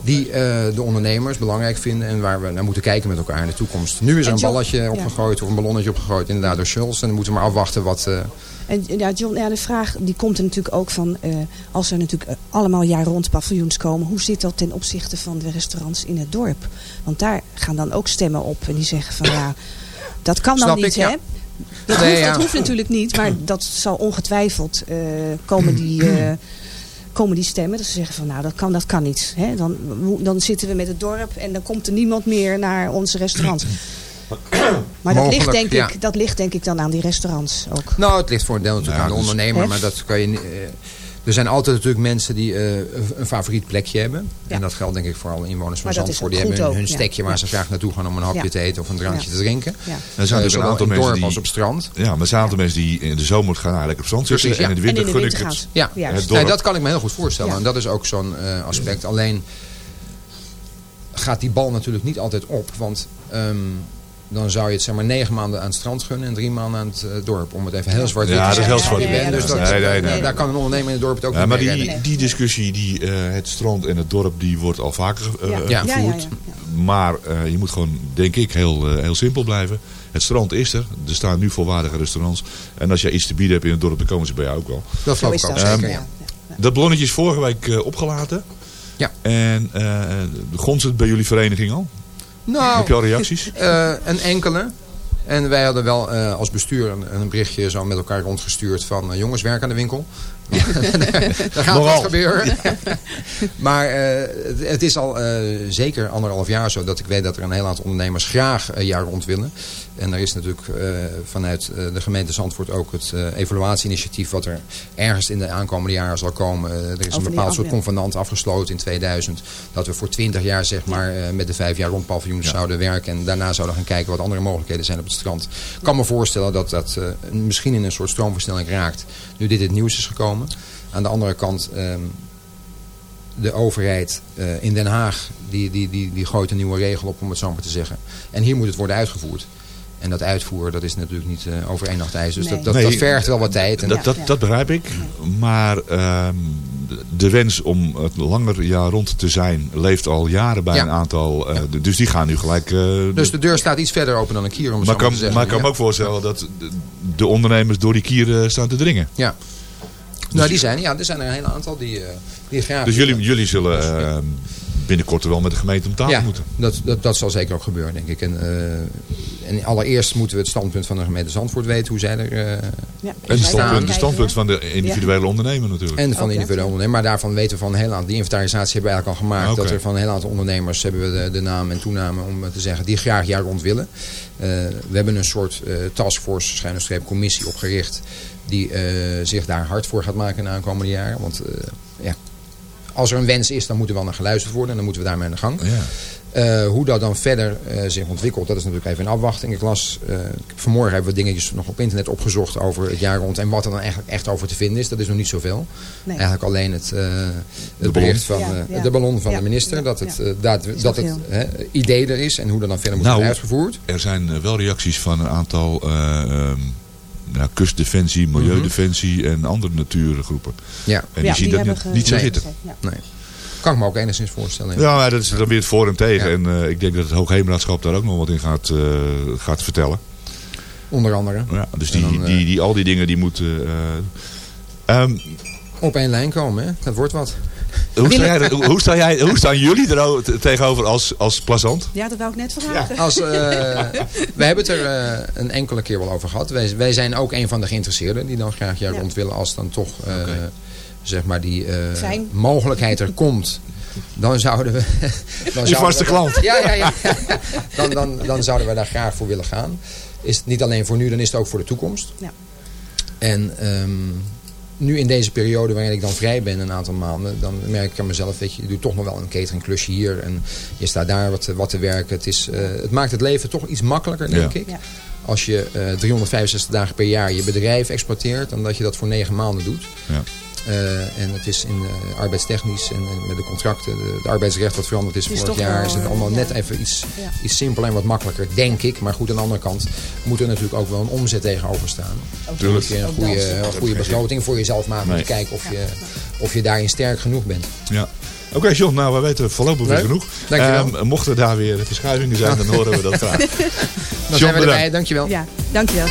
die eh, de ondernemers belangrijk vinden en waar we naar moeten kijken met elkaar in de toekomst. Nu is er
En
een balletje opgegooid of een ballonnetje opgegooid inderdaad door Schulz. En dan moeten we maar afwachten wat...
En ja, John, ja, de vraag die komt er natuurlijk ook van... eh, als er natuurlijk eh, allemaal jaar rond paviljoens komen... hoe zit dat ten opzichte van de restaurants in het dorp? Want daar gaan dan ook stemmen op en die zeggen van... ja, dat kan dan
Snap
niet,
ik, ja.
hè? Dat,
Nee,
hoeft,
ja.
dat hoeft natuurlijk niet, maar *clears throat* dat zal ongetwijfeld eh, komen, die, komen die stemmen. Dat ze zeggen van nou, dat kan, dat kan niet. Hè? Dan, dan zitten we met het dorp en dan komt er niemand meer naar onze restaurants. Maar dat ligt, denk
ja.
ik, dat ligt denk ik dan aan die restaurants ook.
Nou, het ligt voor een deel natuurlijk aan de
dus-
ondernemer, maar dat kan je eh, er zijn altijd natuurlijk mensen die eh, een- favoriet plekje hebben.
Ja.
En dat geldt denk ik voor alle inwoners van Zandvoort. Die hebben hun, stekje
ja.
waar
Ja.
ze graag naartoe gaan om een hapje
Ja.
te eten of een drankje
Ja.
te drinken.
Ja.
Er zijn
zowel
een aantal
in het dorp
mensen die...
als op strand.
Ja, maar er zijn een aantal mensen die in de zomer gaan eigenlijk op strand zitten. En in de winter gun ik het.
Ja. Nee, dat kan ik me heel goed voorstellen. En dat is ook zo'n eh, aspect. Alleen gaat die bal natuurlijk niet altijd op. Want ehm, dan zou je het zeg maar negen maanden aan het strand gunnen en drie maanden aan het eh, dorp. Om het even heel zwart
Ja, dat is heel zwart.
Dus dat,
Nee, nee, nee.
daar kan een ondernemer in het dorp het ook
Ja,
niet
maar
mee
die, die discussie, die, eh, het strand en het dorp, die wordt al vaker eh,
Ja.
Ja.
Ja, ja,
gevoerd.
ja,
Maar eh, je moet gewoon, denk ik, heel, eh, heel simpel blijven. Het strand is er. Er staan nu volwaardige restaurants. En als jij iets te bieden hebt in het dorp, dan komen ze bij jou ook wel.
Dat geloof
is
ik ook
dat.
zeker.
Dat ballonnetje is vorige week eh, opgelaten.
Ja.
En eh gonst het bij jullie vereniging al?
Nou,
Heb je al reacties?
Eh, een enkele. En wij hadden wel eh, als bestuur een, een berichtje zo met elkaar rondgestuurd van eh, jongens, werk aan de winkel. *laughs* Daar gaat *laughs* wat gebeuren. *laughs* maar het, het is al zeker anderhalf jaar zo dat ik weet dat er een heel aantal ondernemers graag een jaar rond willen. En er is natuurlijk eh, vanuit eh, de gemeente Zandvoort ook het eh, evaluatieinitiatief wat er ergens in de aankomende jaren zal komen. Er is een bepaald
af-
soort
ja.
convenant afgesloten in 2000. Dat we voor 20 jaar zeg maar eh, met de vijf jaar rond paviljoens zouden werken. En daarna zouden gaan kijken wat andere mogelijkheden zijn op het strand. Ik kan me voorstellen dat dat eh, misschien in een soort stroomversnelling raakt. Nu dit het nieuws is gekomen. Aan de andere kant... ehm, de overheid eh, in Den Haag die, die, die, die gooit een nieuwe regel op om het zo maar te zeggen. En hier moet het worden uitgevoerd. En dat uitvoeren dat is natuurlijk niet eh, over één nacht ijs. Dus
Nee.
dat, dat,
Nee,
dat vergt wel wat tijd. En
Dat, dat, dat begrijp ik. Maar ehm, de wens om het langer jaar rond te zijn leeft al jaren bij
Ja.
een aantal. eh, Dus die gaan nu gelijk... eh,
dus de deur staat iets verder open dan een kier om het
maar kan,
te zeggen.
maar ik kan me ook voorstellen dat de, de ondernemers door die kieren staan te dringen.
Ja. nou, die zijn, ja, er zijn er een hele aantal die, eh, die graag...
Dus jullie, jullie zullen eh, binnenkort wel met de gemeente om tafel
ja,
moeten.
dat, dat, dat zal zeker ook gebeuren, denk ik. En, eh, en allereerst moeten we het standpunt van de gemeente Zandvoort weten, hoe zij er eh,
Ja,
En het standpunt, het standpunt van de individuele ondernemer natuurlijk.
En van de individuele ondernemer. Maar daarvan weten we van een heel aantal. Die inventarisatie hebben we eigenlijk al gemaakt.
Oké.
Dat er van een heel aantal ondernemers hebben we de, de naam en toename om te zeggen. Die graag jaar rond willen. Eh, we hebben een soort eh taskforce, schuine streep commissie opgericht. Die eh, zich daar hard voor gaat maken in de aankomende jaren. Want eh, ja, als er een wens is, dan moet er wel naar geluisterd worden. En dan moeten we daarmee aan de gang.
Ja.
Eh, hoe dat dan verder eh, zich ontwikkelt, dat is natuurlijk even een afwachting. Ik las, eh, vanmorgen hebben we dingetjes nog op internet opgezocht over het jaar rond. En wat er dan eigenlijk echt over te vinden is, dat is nog niet zoveel.
Nee.
Eigenlijk alleen het, eh, het bericht van
Ja,
eh,
ja.
de ballon van
Ja,
de minister.
ja,
dat het, dat
nog
het idee er is en hoe dat dan verder moet
Nou,
worden uitgevoerd.
Er zijn wel reacties van een aantal eh, ja, kustdefensie, milieudefensie en andere natuurgroepen.
Ja.
En die
Ja,
zien
die
dat niet, niet zo zitten.
Ja.
Nee. Kan ik me ook enigszins voorstellen.
Ja, maar dat is dan weer het voor en tegen.
Ja.
En eh, ik denk dat het Hoogheemraadschap daar ook nog wat in gaat, eh, gaat vertellen.
Onder andere.
Ja, dus die,
dan, eh,
die, die, al die dingen die moeten... eh, ehm,
Op één lijn komen, hè? dat wordt wat.
Hoe, sta jij, hoe, sta jij, hoe staan jullie er tegenover als, als plazant?
Ja, dat wou ik net vragen.
Als, eh, *laughs* we hebben het er eh, een enkele keer wel over gehad. Wij, wij zijn ook een van de geïnteresseerden die dan graag jaar
Ja.
rond willen. Als dan toch eh, zeg maar die eh, mogelijkheid er komt. Dan zouden we... *laughs* Dan zouden
vaste
we-
klant.
Ja, ja, ja. *laughs* Dan, dan, dan zouden we daar graag voor willen gaan. Is het niet alleen voor nu, dan is het ook voor de toekomst.
Ja.
En ehm, nu in deze periode waarin ik dan vrij ben een aantal maanden, dan merk ik aan mezelf, weet je, je doet toch nog wel een cateringklusje hier en je staat daar wat, te- wat te werken. Het, is, eh, het maakt het leven toch iets makkelijker, denk
Ja.
ik.
Ja.
Als je eh 365 dagen per jaar je bedrijf exploiteert, dan dat je dat voor negen maanden doet.
Ja.
Eh, en het is in eh, arbeidstechnisch en, en met de contracten, de, het arbeidsrecht wat veranderd is
Het is
vorig jaar,
wel,
is het
eh,
allemaal
ja.
net even iets,
Ja.
iets simpeler en wat makkelijker, denk ik. Maar goed, aan de andere kant moet er natuurlijk ook wel een omzet tegenover staan.
Ook
Tuurlijk.
Moet je een goede, een goede begroting voor jezelf maken.
Nee.
Om te kijken of je, of je daarin sterk genoeg bent.
Ja. Oké, John, nou, wij weten voorlopig weer genoeg.
Dankjewel.
Ehm, mochten daar weer verschuivingen zijn, dan horen we dat *laughs* graag.
Dan
John,
zijn we erbij.
bedankt.
Dankjewel.
Ja, dankjewel.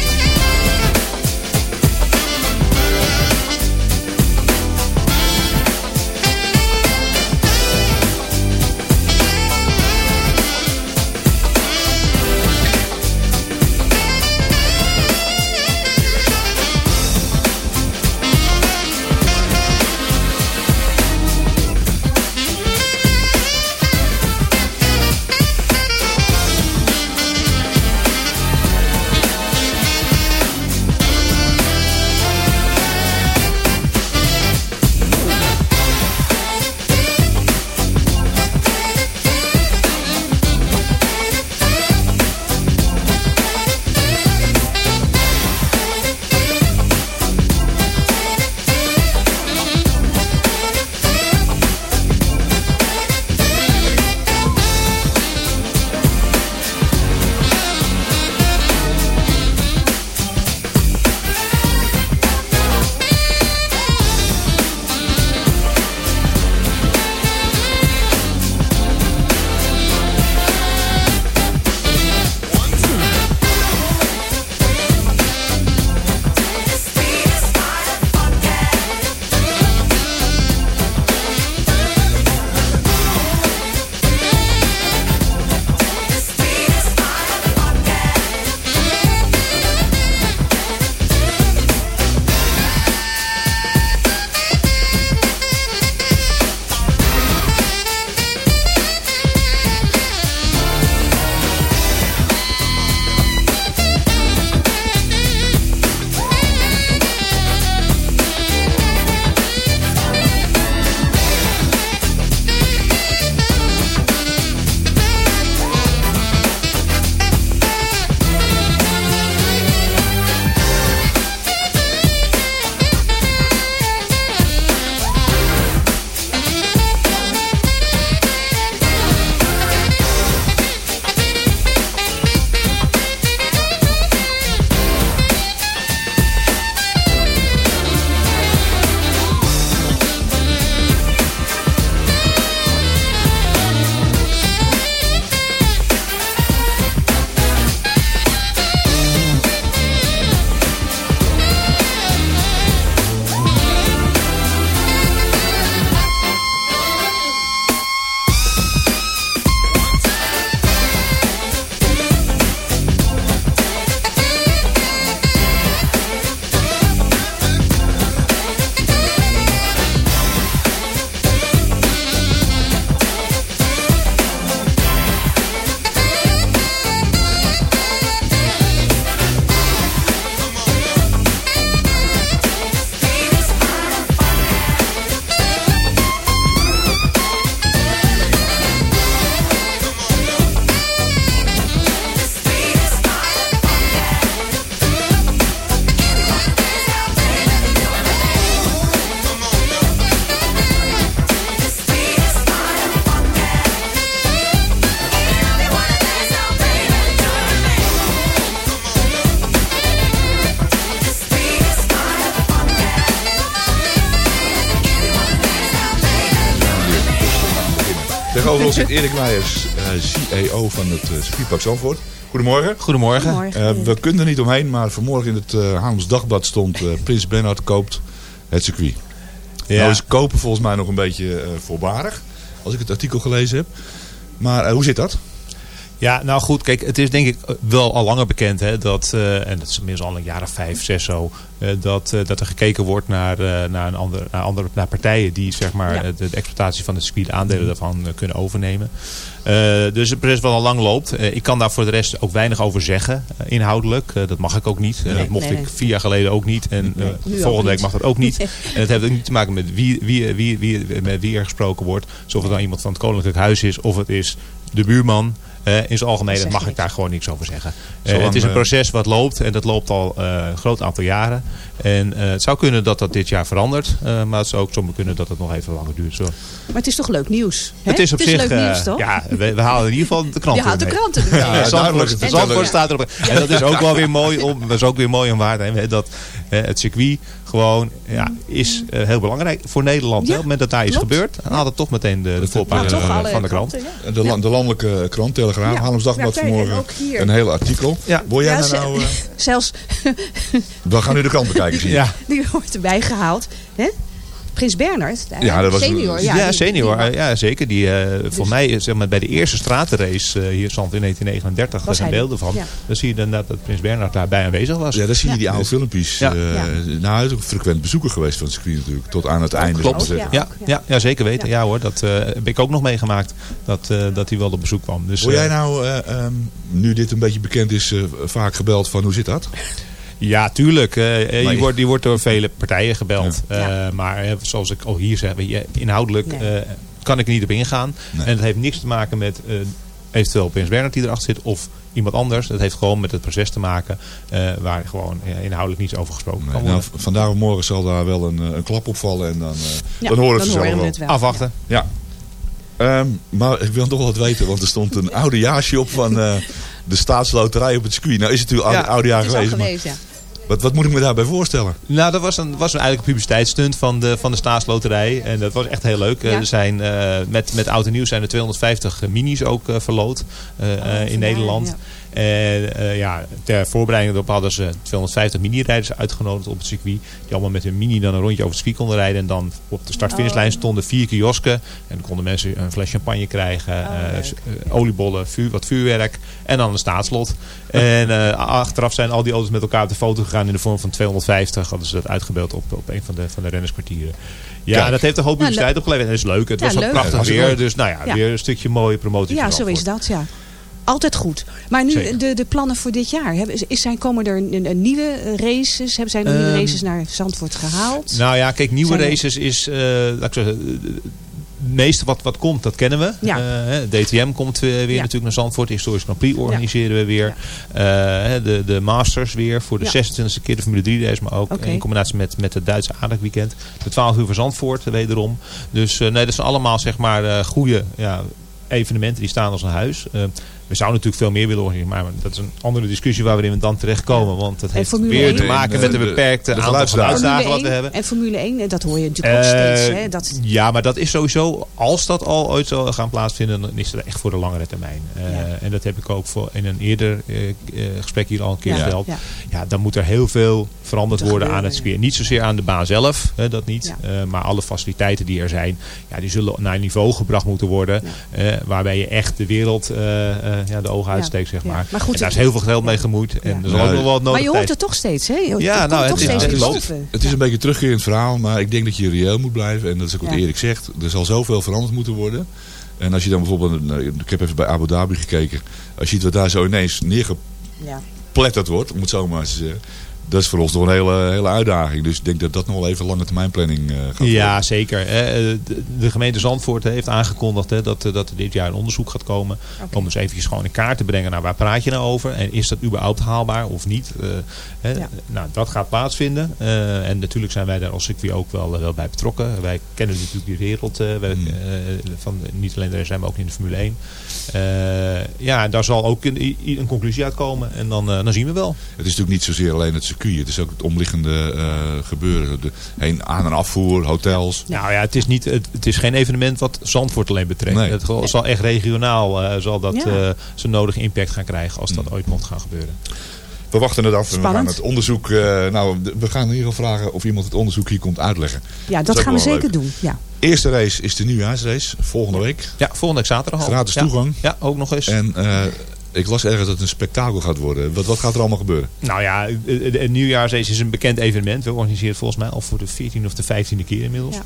Zit Erik Leijers, eh, CEO van het uh, circuitpark Zandvoort. Goedemorgen.
Goedemorgen.
Goedemorgen.
Eh, we kunnen er niet omheen, maar vanmorgen in het uh, Haarlems Dagblad stond... eh, Prins Bernhard koopt het circuit.
Ja.
Nou is kopen volgens mij nog een beetje eh, voorbarig, als ik het artikel gelezen heb. Maar eh, hoe zit dat?
Ja, nou goed, kijk, het is denk ik wel al langer bekend hè, dat, eh, en dat is inmiddels al een jaar of vijf, zes zo, eh, dat, eh, dat er gekeken wordt naar, eh, naar, een ander, naar, andere, naar partijen die zeg maar,
Ja.
de, de exploitatie van het circuit, de aandelen daarvan eh, kunnen overnemen. Eh, dus het proces wat al lang loopt. Eh, ik kan daar voor de rest ook weinig over zeggen, eh, inhoudelijk. Eh, dat mag ik ook niet. Eh,
Nee,
dat mocht
nee,
ik vier jaar geleden ook niet. En eh, volgende week mag dat ook niet. *laughs* En het heeft ook niet te maken met wie, wie, wie, wie, met wie er gesproken wordt. Of het nou iemand van het Koninklijk Huis is of het is de buurman. Eh, in zijn algemeen mag ik daar gewoon niks over zeggen. Eh,
Zolang,
het is een
eh,
proces wat loopt en dat loopt al eh, een groot aantal jaren. En eh, het zou kunnen dat dat dit jaar verandert. eh, maar het zou ook zomaar kunnen dat het nog even langer duurt. Zo.
Maar het is toch leuk nieuws? hè?
Het is op zich,
leuk
eh,
nieuws, toch?
ja, we, we halen in ieder geval de kranten
Je haalt de kranten.
Ja,
Ja,
Zandvoort,
duidelijk.
Zandvoort
Ja.
staat erop. En dat is ook wel weer mooi om, dat is ook weer mooi om waar te Dat het circuit gewoon ja, is eh, heel belangrijk voor Nederland. hè. Op het moment dat daar iets gebeurt, dan haalt het toch meteen de, de voorpagina eh, van de krant.
kranten, ja.
De, la- de landelijke krant, Telegraaf,
Ja.
Haarlems Dagblad vanmorgen. Een heel artikel.
Ja.
Word jij
Ja,
nou, eh, *laughs*
Zelfs,
we gaan nu de krant bekijken, zie je.
Ja,
die wordt erbij gehaald. Hè? Prins Bernhard, hè?
Ja, dat was een-
senior.
ja,
Ja, die-
senior.
die-
ja, zeker. Die, eh Voor mij, eh, zeg maar, bij de eerste stratenrace eh, hier in Zand in 1939, daar
Was
zijn beelden van.
ja.
Dan zie je inderdaad dat Prins Bernhard daarbij aanwezig was.
Ja, daar zie je
Ja.
die oude filmpjes.
Ja.
eh,
Ja.
Nou, hij is ook een frequent bezoeker geweest van het circuit natuurlijk. Tot aan het einde.
Klopt.
Ja.
Ja, ja, ja, zeker weten. Ja, hoor, dat eh, heb ik ook nog meegemaakt. Dat, eh, dat hij wel op bezoek kwam. Dus,
Word jij nou, eh, ehm, nu dit een beetje bekend is, eh, vaak gebeld van hoe zit dat?
Ja, tuurlijk. eh, eh, die,
je-
wordt, die wordt door vele partijen gebeld.
Ja.
Eh,
Ja.
Maar zoals ik al hier zeg, inhoudelijk
Nee.
eh, kan ik er niet op ingaan.
Nee.
En het heeft niks te maken met eh, eventueel Prins Bernhard die erachter zit of iemand anders. Het heeft gewoon met het proces te maken eh, waar gewoon inhoudelijk niets over gesproken
Nee,
kan
nou,
worden.
v- vandaag of morgen zal daar wel een, een klap opvallen en dan, eh,
Ja,
dan horen ze zelf wel.
het wel.
Afwachten.
Ja. Ehm, maar ik wil nog wat weten, want er stond een oudejaasje op van eh, de staatsloterij op het circuit. Nou is het natuurlijk oude,
Ja,
oudejaar
Het is al
geweest, maar
geweest, ja.
Wat, wat moet ik me daarbij voorstellen?
Nou, dat was een, was een eigenlijk een publiciteitsstunt van de, van de staatsloterij. En dat was echt heel leuk.
Ja.
Er zijn, eh, met, met oud en nieuw zijn er 250 minis ook eh, verloot eh, eh, in Nederland.
ja.
En eh, ja, ter voorbereiding daarop hadden ze 250 mini-rijders uitgenodigd op het circuit. Die allemaal met hun mini dan een rondje over het circuit konden rijden. En dan op de start-finishlijn
Oh.
stonden vier kiosken. En dan konden mensen een fles champagne krijgen.
Oh,
eh, eh, oliebollen, vuur, wat vuurwerk. En dan een staatslot. En eh, achteraf zijn al die auto's met elkaar op de foto gegaan in de vorm van 250. Hadden ze dat uitgebeeld op, op een van de, van de rennerskwartieren. Ja,
Kijk.
dat heeft een hoop publiciteit opgeleverd. En dat is leuk. Het
Ja,
was ook
leuk.
prachtig
Ja,
weer. Dus nou ja,
Ja.
weer een stukje mooie promotie.
Ja, zo is dat, ja. Altijd goed. Maar nu
Zeker.
de, de plannen voor dit jaar. Hebben, is, zijn, komen er een, een nieuwe races? Hebben zij nog nieuwe
Ehm,
races naar Zandvoort gehaald?
Nou ja, kijk, nieuwe
Zijn er-
races is, eh, laat ik zeggen, het meeste wat, wat komt, dat kennen we.
Ja.
Eh, DTM komt weer,
Ja.
natuurlijk naar Zandvoort. De Historisch Grand Prix organiseren we weer. Eh, de, de Masters weer voor de
Ja.
26e keer de Formule 3 race. Maar ook in combinatie met, met het Duitse aardekweekend. De 12 uur van Zandvoort wederom. Dus nee, dat zijn allemaal zeg maar goede ja, evenementen die staan als een huis. Eh, we zouden natuurlijk veel meer willen organiseren. Maar dat is een andere discussie waar we in dan terechtkomen. Want dat heeft weer
1?
te maken
De-
met de
de-
beperkte
de
aantal
Formule
wat we
1
hebben.
En Formule 1, eh, dat hoor je natuurlijk ook
Eh,
steeds. Hè? Dat,
Ja, maar dat is sowieso, als dat al ooit zou gaan plaatsvinden, dan is dat echt voor de langere termijn. Eh,
Ja.
En dat heb ik ook voor in een eerder eh, eh, gesprek hier al een keer
Ja,
gesteld.
ja.
Ja. dan moet er heel veel veranderd
er
worden aan het circuit. Niet zozeer aan de baan zelf, hè, dat niet.
Ja.
Eh, maar alle faciliteiten die er zijn, ja, die zullen naar een niveau gebracht moeten worden. eh, waarbij je echt de wereld eh, eh, ja, de ogen uitsteekt, zeg
Ja.
maar.
Maar goed,
en daar is heel veel geld mee gemoeid. En er zal
Ja.
ook nog wel wat nodig
maar je hoort het toch steeds, hè? Je-
Ja,
het
nou, het
toch
is-
steeds
het is-
boven.
Het is een beetje terugkerend verhaal, maar ik denk dat je reëel moet blijven. En dat is ook wat
Ja.
Erik zegt. Er zal zoveel veranderd moeten worden. En als je dan bijvoorbeeld, nou, ik heb even bij Abu Dhabi gekeken. Als je ziet wat daar zo ineens neergepletterd
Ja.
wordt, om het zo maar eens te zeggen. Dat is voor ons nog een hele, hele uitdaging. Dus ik denk dat dat nog wel even lange termijn planning eh, gaat worden.
Ja, zeker. Eh, De, de gemeente Zandvoort heeft aangekondigd hè, dat, eh, dat er dit jaar een onderzoek gaat komen. Om eens eventjes gewoon in kaart te brengen. Nou, waar praat je nou over? En is dat überhaupt haalbaar of niet? Eh, hè,
Ja.
Nou, dat gaat plaatsvinden. Eh, en natuurlijk zijn wij daar als circuit ook wel, wel bij betrokken. Wij kennen natuurlijk die wereld. eh, wij,
Hmm.
eh, van, niet alleen daar zijn we ook in de Formule 1. Eh, ja, en daar zal ook een, een conclusie uitkomen. En dan, eh, dan zien we wel.
Het is natuurlijk niet zozeer alleen het circuit. Het is ook het omliggende eh, gebeuren. De, heen, aan- en afvoer, hotels.
Nou ja, het is, niet, het, het is geen evenement wat Zandvoort alleen betreft.
Nee.
Het zal- echt regionaal eh, zal dat
Ja.
eh, zijn nodige impact gaan krijgen als dat ooit mocht gaan gebeuren.
We wachten het af en we
Spannend.
gaan het onderzoek... eh, nou, we gaan in ieder geval vragen of iemand het onderzoek hier komt uitleggen.
Ja, dat gaan we zeker
leuk.
doen. Ja.
Eerste race is de nieuwjaarsrace, volgende week.
Ja, volgende week zaterdag al.
Gratis
Ja.
toegang.
Ja, ook nog eens.
En eh, ik las ergens dat het een spektakel gaat worden. Wat, wat gaat er allemaal gebeuren?
Nou ja, het- nieuwjaarsrace is een bekend evenement. We organiseren het volgens mij al voor de 14e of de 15e keer inmiddels.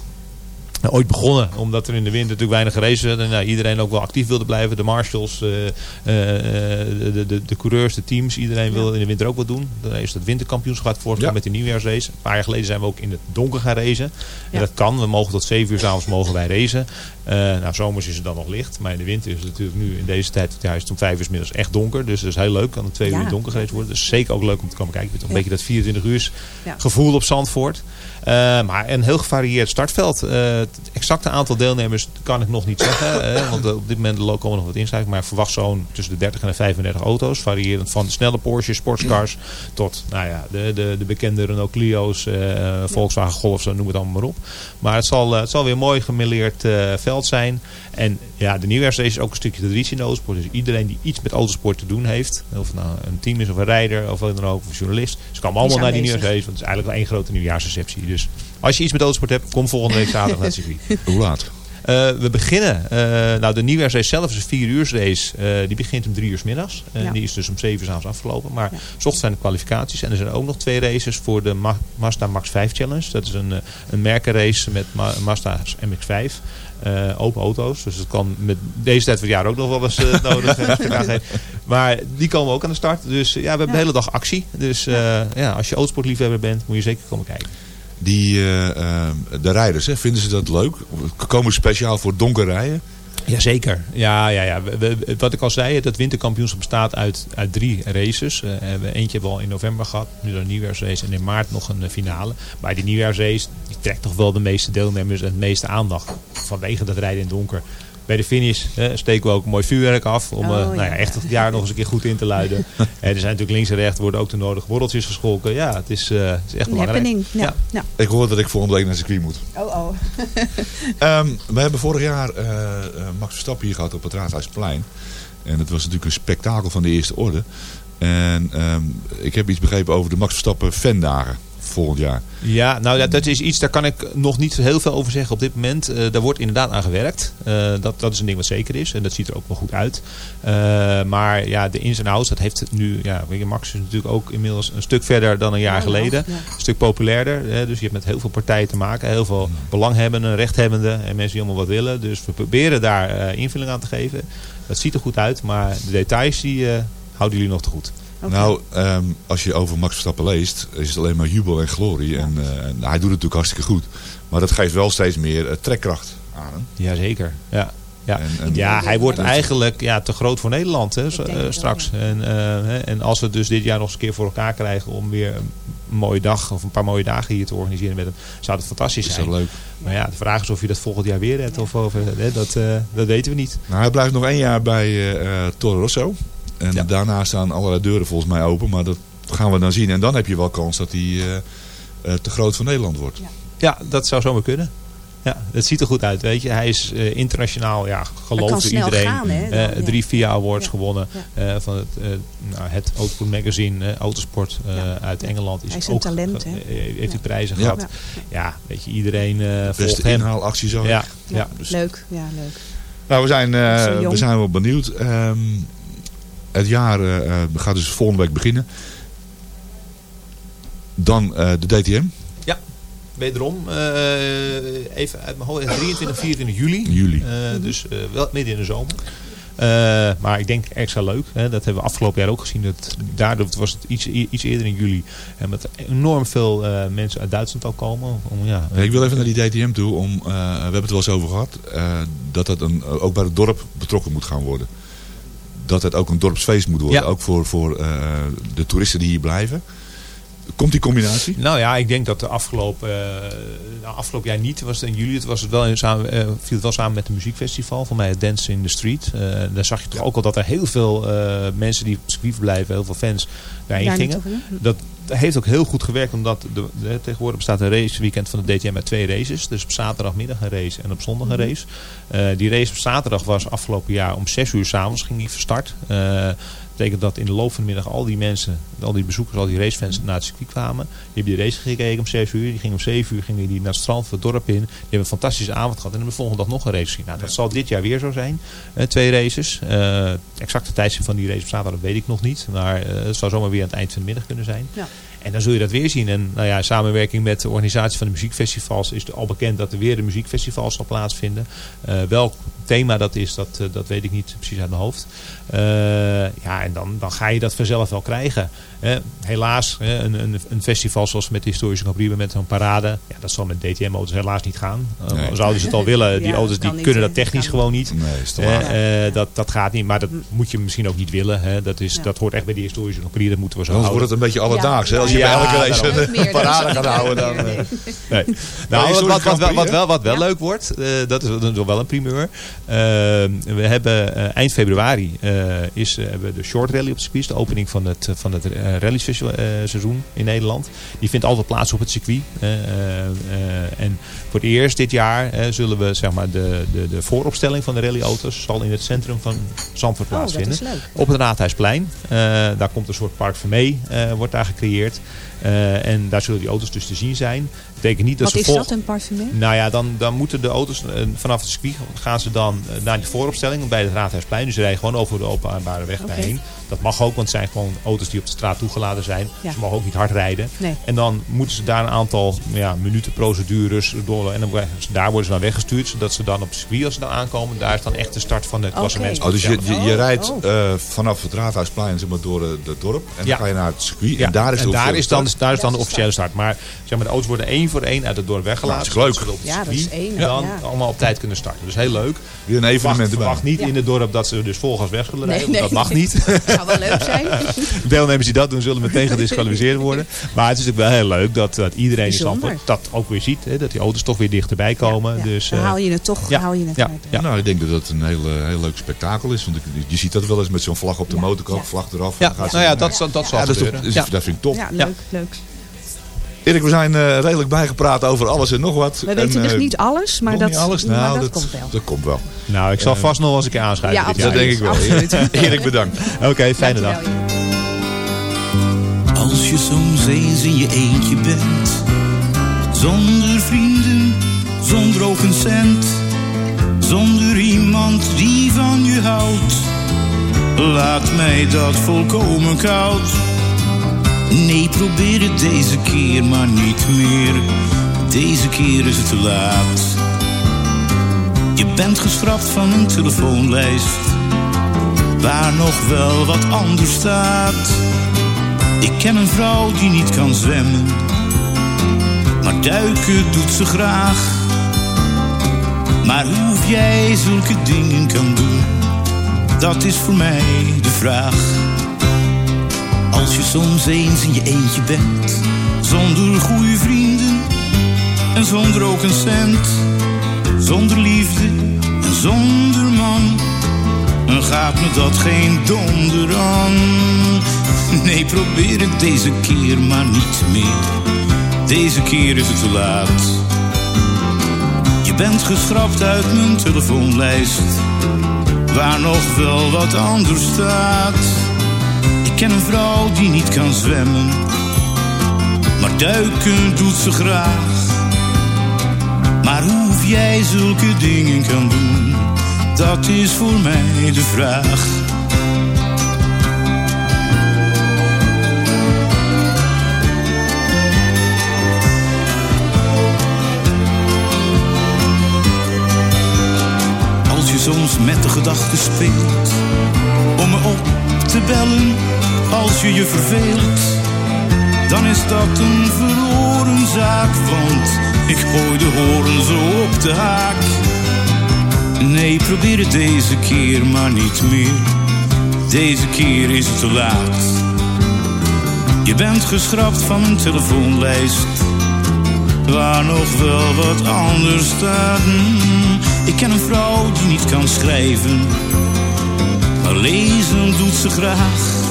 Nou, ooit begonnen, omdat er in de winter natuurlijk weinig gereden werd. En nou, iedereen ook wel actief wilde blijven. De marshals, eh, eh, de, de, de, de coureurs, de teams. Iedereen wilde in de winter ook wat doen. Dan is het winterkampioenschap gaat voortgaan met de nieuwjaarsrace. Een paar jaar geleden zijn we ook in het donker gaan racen. En dat kan. We mogen tot 7 uur s'avonds mogen wij racen. Eh nou, zomers is het dan nog licht. Maar in de winter is het natuurlijk nu in deze tijd, het om 5 uur middags echt donker. Dus dat is heel leuk. Kan om 2 uur
Ja.
het donker gereden worden. Dus zeker ook leuk om te komen kijken. Je hebt een beetje dat 24 uur gevoel op Zandvoort. Eh, maar een heel gevarieerd startveld. Eh, het exacte aantal deelnemers kan ik nog niet zeggen. *laughs* want op dit moment de komen nog wat inschrijven. Maar ik verwacht zo'n tussen de 30 en de 35 auto's. Variërend van snelle Porsches, sportscars. Tot nou ja, de, de, de bekende Renault Clio's, eh, Volkswagen Golf, zo noem het allemaal maar op. Maar het zal, het zal weer mooi gemêleerd eh, veld zijn. En ja, de nieuwjaarsrace is ook een stukje traditie in de autosport. Dus iedereen die iets met autosport te doen heeft. Of nou een team is of een rijder of wat dan ook. Of een journalist. Ze komen allemaal naar die nieuwjaarsrace. Want het is eigenlijk wel één grote nieuwjaarsreceptie. Dus als je iets met autosport hebt, kom volgende week zaterdag naar het circuit.
Hoe laat?
Eh, we beginnen. eh, nou, de nieuwjaarsrace zelf is een 4 uur race. Eh, die begint om 3 uur 's middags. En
Ja.
Die is dus om 7 uur 's avonds afgelopen. Maar ochtends zijn de kwalificaties. En er zijn ook nog twee races voor de Ma- Mazda Max 5 Challenge. Dat is een, een merkenrace met Ma Mazda's MX-5. Eh, open auto's. Dus het kan met deze tijd van het jaar ook nog wel eens *laughs* nodig. Maar die komen ook aan de start. Dus ja, we hebben de hele dag actie. Dus eh, ja, als je autosportliefhebber bent, moet je zeker komen kijken.
Die, eh, eh, de rijders, hè, vinden ze dat leuk? Komen ze speciaal voor donker rijden?
Jazeker. Ja, ja, ja. Wat ik al zei, het winterkampioenschap bestaat uit, uit drie races. Hebben eentje hebben we al in november gehad, nu een nieuwjaarsrace en in maart nog een finale. Maar die nieuwjaarsrace trekt toch wel de meeste deelnemers en het meeste aandacht vanwege dat rijden in donker. Bij de finish eh, steken we ook een mooi vuurwerk af om
Oh,
eh, nou
ja.
ja, echt het jaar nog eens een keer goed in te luiden. *laughs* Eh, er zijn natuurlijk links en rechts worden ook de nodige borreltjes gescholken. Ja, het is, eh, het is echt
Een
belangrijk.
happening. Ja. Ja.
Ik hoor dat ik volgende week naar circuit moet.
Oh, oh. *laughs*
Ehm, we hebben vorig jaar eh, eh, Max Verstappen hier gehad op het Raadhuisplein. En het was natuurlijk een spektakel van de eerste orde. En ehm, ik heb iets begrepen over de Max Verstappen fandagen volgend jaar.
Ja, nou dat, dat is iets, daar kan ik nog niet heel veel over zeggen op dit moment. Eh, daar wordt inderdaad aan gewerkt. Eh, dat, dat is een ding wat zeker is. En dat ziet er ook wel goed uit. Eh, maar ja, de ins en outs, dat heeft het nu... Ja, weet je, Max is natuurlijk ook inmiddels een stuk verder dan een jaar
Ja,
geleden.
ja.
Een stuk populairder. Hè, dus je hebt met heel veel partijen te maken. Heel veel belanghebbenden, rechthebbenden en mensen die allemaal wat willen. Dus we proberen daar eh, invulling aan te geven. Dat ziet er goed uit, maar de details die eh, houden jullie nog te goed.
Nou, ehm, als je over Max Verstappen leest, is het alleen maar jubel en glorie. En, eh, en hij doet het natuurlijk hartstikke goed. Maar dat geeft wel steeds meer eh, trekkracht aan hem.
Jazeker, ja. Ja,
En- en-
ja hij wordt eigenlijk ja, te groot voor Nederland hè, eh, straks. En, eh, hè, en als we het dus dit jaar nog eens een keer voor elkaar krijgen om weer een mooie dag of een paar mooie dagen hier te organiseren met hem, zou het fantastisch
Is
zijn.
dat leuk?
Maar ja, de vraag is of je dat volgend jaar weer hebt of over, hè, dat, eh, dat weten we niet.
Nou, hij blijft nog één jaar bij eh, Toro Rosso. En daarna staan allerlei deuren volgens mij open. Maar dat gaan we dan zien. En dan heb je wel kans dat hij eh, eh, te groot voor Nederland wordt.
Ja, dat zou zomaar kunnen. Ja, het ziet er goed uit, weet je. Hij is eh, internationaal, ja, geloofd door
snel
iedereen.
gaan, hè, dan,
Eh,
ja.
Drie VIA Awards
Ja.
gewonnen.
Ja.
eh, van het, eh, nou, het Autosport Magazine, eh, Autosport eh, uit Engeland. Is
Hij is een
ook,
talent,
ge-
hè?
eh, heeft hij prijzen
Ja.
gehad.
Ja.
Ja. weet je, iedereen eh volgt
Beste
hem.
inhaalactie zo.
Ja,
Ja.
ja.
Dus-
Leuk. Ja, leuk.
Nou, we zijn, eh, we zijn wel benieuwd. Ehm, het jaar eh, eh, gaat dus volgende week beginnen. Dan eh, de DTM.
Ja, wederom. even uit mijn hoofd. 23, 24 juli.
Juli.
Dus wel midden in de zomer. Maar ik denk extra leuk. Hè, dat hebben we afgelopen jaar ook gezien. Dat, daardoor was het iets, iets eerder in juli. En met enorm veel mensen uit Duitsland al komen. Om, ja,
Ik wil even naar die DTM toe. Om, we hebben het wel eens over gehad. eh, dat dat een, ook bij het dorp betrokken moet gaan worden. Dat het ook een dorpsfeest moet worden.
Ja.
Ook voor, voor eh, de toeristen die hier blijven. Komt die combinatie?
Nou ja, ik denk dat de afgelopen, eh, nou, afgelopen jaar niet, was het in juli, het was het wel in samen, eh, viel het wel samen met het muziekfestival, voor mij het Dance in the Street. Eh, daar zag je toch ook al dat er heel veel eh, mensen die op het circuit verblijven, heel veel fans daarheen
Daar
gingen. Dat heeft ook heel goed gewerkt, omdat de, de- tegenwoordig bestaat een raceweekend van de DTM uit twee races. Dus op zaterdagmiddag een race en op zondag een
Mhm.
race. Eh, die race op zaterdag was afgelopen jaar om 6 uur s'avonds ging die van start. Betekent dat in de loop van de middag al die mensen, al die bezoekers, al die racefans naar het circuit kwamen. Die hebben die race gekeken om 6 uur. Die gingen om 7 uur gingen die naar het strand of het dorp in. Die hebben een fantastische avond gehad. En hebben de volgende dag nog een race gezien. Nou, dat zal dit jaar weer zo zijn. Eh, twee races. Eh exacte tijdstip van die race op zaterdag weet ik nog niet. Maar eh, het zou zomaar weer aan het eind van de middag kunnen zijn.
Ja.
En dan zul je dat weer zien. En nou ja, in samenwerking met de organisatie van de muziekfestivals is het al bekend dat er weer een muziekfestival zal plaatsvinden. Eh, welk thema dat is, dat, eh, dat weet ik niet precies uit mijn hoofd. Eh, ja, en dan, dan ga je dat vanzelf wel krijgen. Hè. helaas, hè, een, een, een festival zoals met de historische Prix met zo'n parade, ja, dat zal met DTM-auto's helaas niet gaan.
Nee.
Zouden ze het al willen, *laughs* die
Ja,
auto's die kunnen
niet,
dat technisch gewoon niet.
Nee, is te
Eh, eh, dat, dat gaat niet, maar dat moet je misschien ook niet willen. Hè. Dat, is,
Ja.
dat hoort echt bij die historische Prix, dat moeten we zo
Anders wordt
houden.
het een beetje alledaags. hè? Als je
Ja,
bij elke race parade
dat
gaat houden, dan... eh,
nee.
Nee. Nou, wat, wat, wat, wel, wat wel leuk wordt, eh, dat is dan nog wel een primeur. Eh, we hebben eh, eind februari eh, is, eh, hebben we de short rally op het circuit. De opening van het, van het eh, rally seizoen- eh, seizoen in Nederland. Die vindt altijd plaats op het circuit. eh, eh, eh, en voor het eerst dit jaar eh, zullen we zeg maar, de, de, de vooropstelling van de rallyauto's zal in het centrum van Zandvoort
Oh, dat
plaatsvinden.
is leuk.
Op het Raadhuisplein. Eh, daar komt een soort park vermee, eh wordt daar gecreëerd. Eh, en daar zullen die auto's dus te zien zijn. betekent niet dat
Wat
ze
is dat, een parfumé?
nou ja, dan, dan moeten de auto's eh, vanaf het circuit gaan ze dan eh, naar de vooropstelling bij het Raadhuisplein. Dus ze rijden gewoon over de openbare weg
Oké.
daarheen. Dat mag ook, want het zijn gewoon auto's die op de straat toegeladen zijn.
Ja.
Ze mogen ook niet hard rijden.
Nee.
En dan moeten ze daar een aantal ja, minuten procedures door. En dan, worden ze- daar worden ze dan weggestuurd. Zodat ze dan op het circuit, als ze dan aankomen, daar is dan echt de start van het
Oké.
klassement.
Oh, dus je, je, je rijdt
Oh.
eh, vanaf het Raadhuisplein zeg maar, door het dorp. En
Ja.
dan ga je naar het circuit.
Ja,
en daar is de
en daar is dan, daar is dan de officiële start. Maar, zeg maar de auto's worden één voor één uit het dorp weggelaten.
Nou, dat is leuk.
op
Ja, dat is één,
Dan
ja.
allemaal op tijd kunnen starten. Dus heel leuk.
Weer een evenement
Verwacht, verwacht niet
Ja.
in het dorp dat ze dus volgas weg zullen rijden.
nee.
Dat mag niet. *laughs*
Zou wel leuk zijn. *laughs*
Deelnemers die dat doen zullen meteen gedisqualificeerd worden. Maar het is natuurlijk wel heel leuk dat, dat iedereen in. Zandvoort dat ook weer ziet. Hè, dat die auto's toch weer dichterbij komen.
Ja,
Dus,
dan
eh,
haal je het toch
ja,
haal je het
ja,
uit.
ja.
Nou, ik denk dat het een heel, eh, heel leuk spektakel is. Want je ziet dat wel eens met zo'n vlag op de
Ja.
motorkap,
Ja.
vlag eraf.
Ja,
dan gaat ze-
nou ja, dat, zal- dat zal
Ja, dat, dat vind ik top.
Ja,
Ja.
leuk, leuk.
Erik, we zijn eh, redelijk bijgepraat over alles en nog wat.
We
En,
weten dus
eh,
niet alles, maar
nog
dat,
niet alles?
maar
Nou,
dat, komt wel.
Dat komt wel.
Nou, ik zal
Eh,
vast nog wel eens een keer aanschuiven.
Ja,
dit
Dat denk ik wel. *laughs* Erik, bedankt.
Oké, fijne dag.
Als je soms eens in je eentje bent, zonder vrienden, zonder ook een cent, zonder iemand die van je houdt, laat mij dat volkomen koud. Nee, probeer het deze keer maar niet meer, deze keer is het te laat. Je bent geschrapt van een telefoonlijst, waar nog wel wat anders staat. Ik ken een vrouw die niet kan zwemmen, maar duiken doet ze graag. Maar hoe jij zulke dingen kan doen, dat is voor mij de vraag. Als je soms eens in je eentje bent, zonder goede vrienden en zonder ook een cent, zonder liefde en zonder man dan gaat me dat geen donder aan. Nee, probeer het deze keer maar niet meer. Deze keer is het te laat. Je bent geschrapt uit mijn telefoonlijst, waar nog wel wat anders staat. Ken een vrouw die niet kan zwemmen, maar duiken doet ze graag. Maar hoe jij zulke dingen kan doen, dat is voor mij de vraag. Als je soms met de gedachte speelt om me op te bellen als je je verveelt, dan is dat een verloren zaak, want ik gooi de horen zo op de haak. Nee, probeer het deze keer maar niet meer. Deze keer is het te laat. Je bent geschrapt van een telefoonlijst. Waar nog wel wat anders staat. Hmm, Ik ken een vrouw die niet kan schrijven. Maar lezen doet ze graag.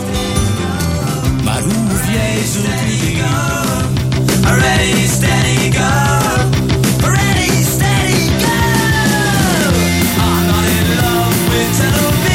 Move steady go. Steady go. Steady go. I'm not in love with
Tel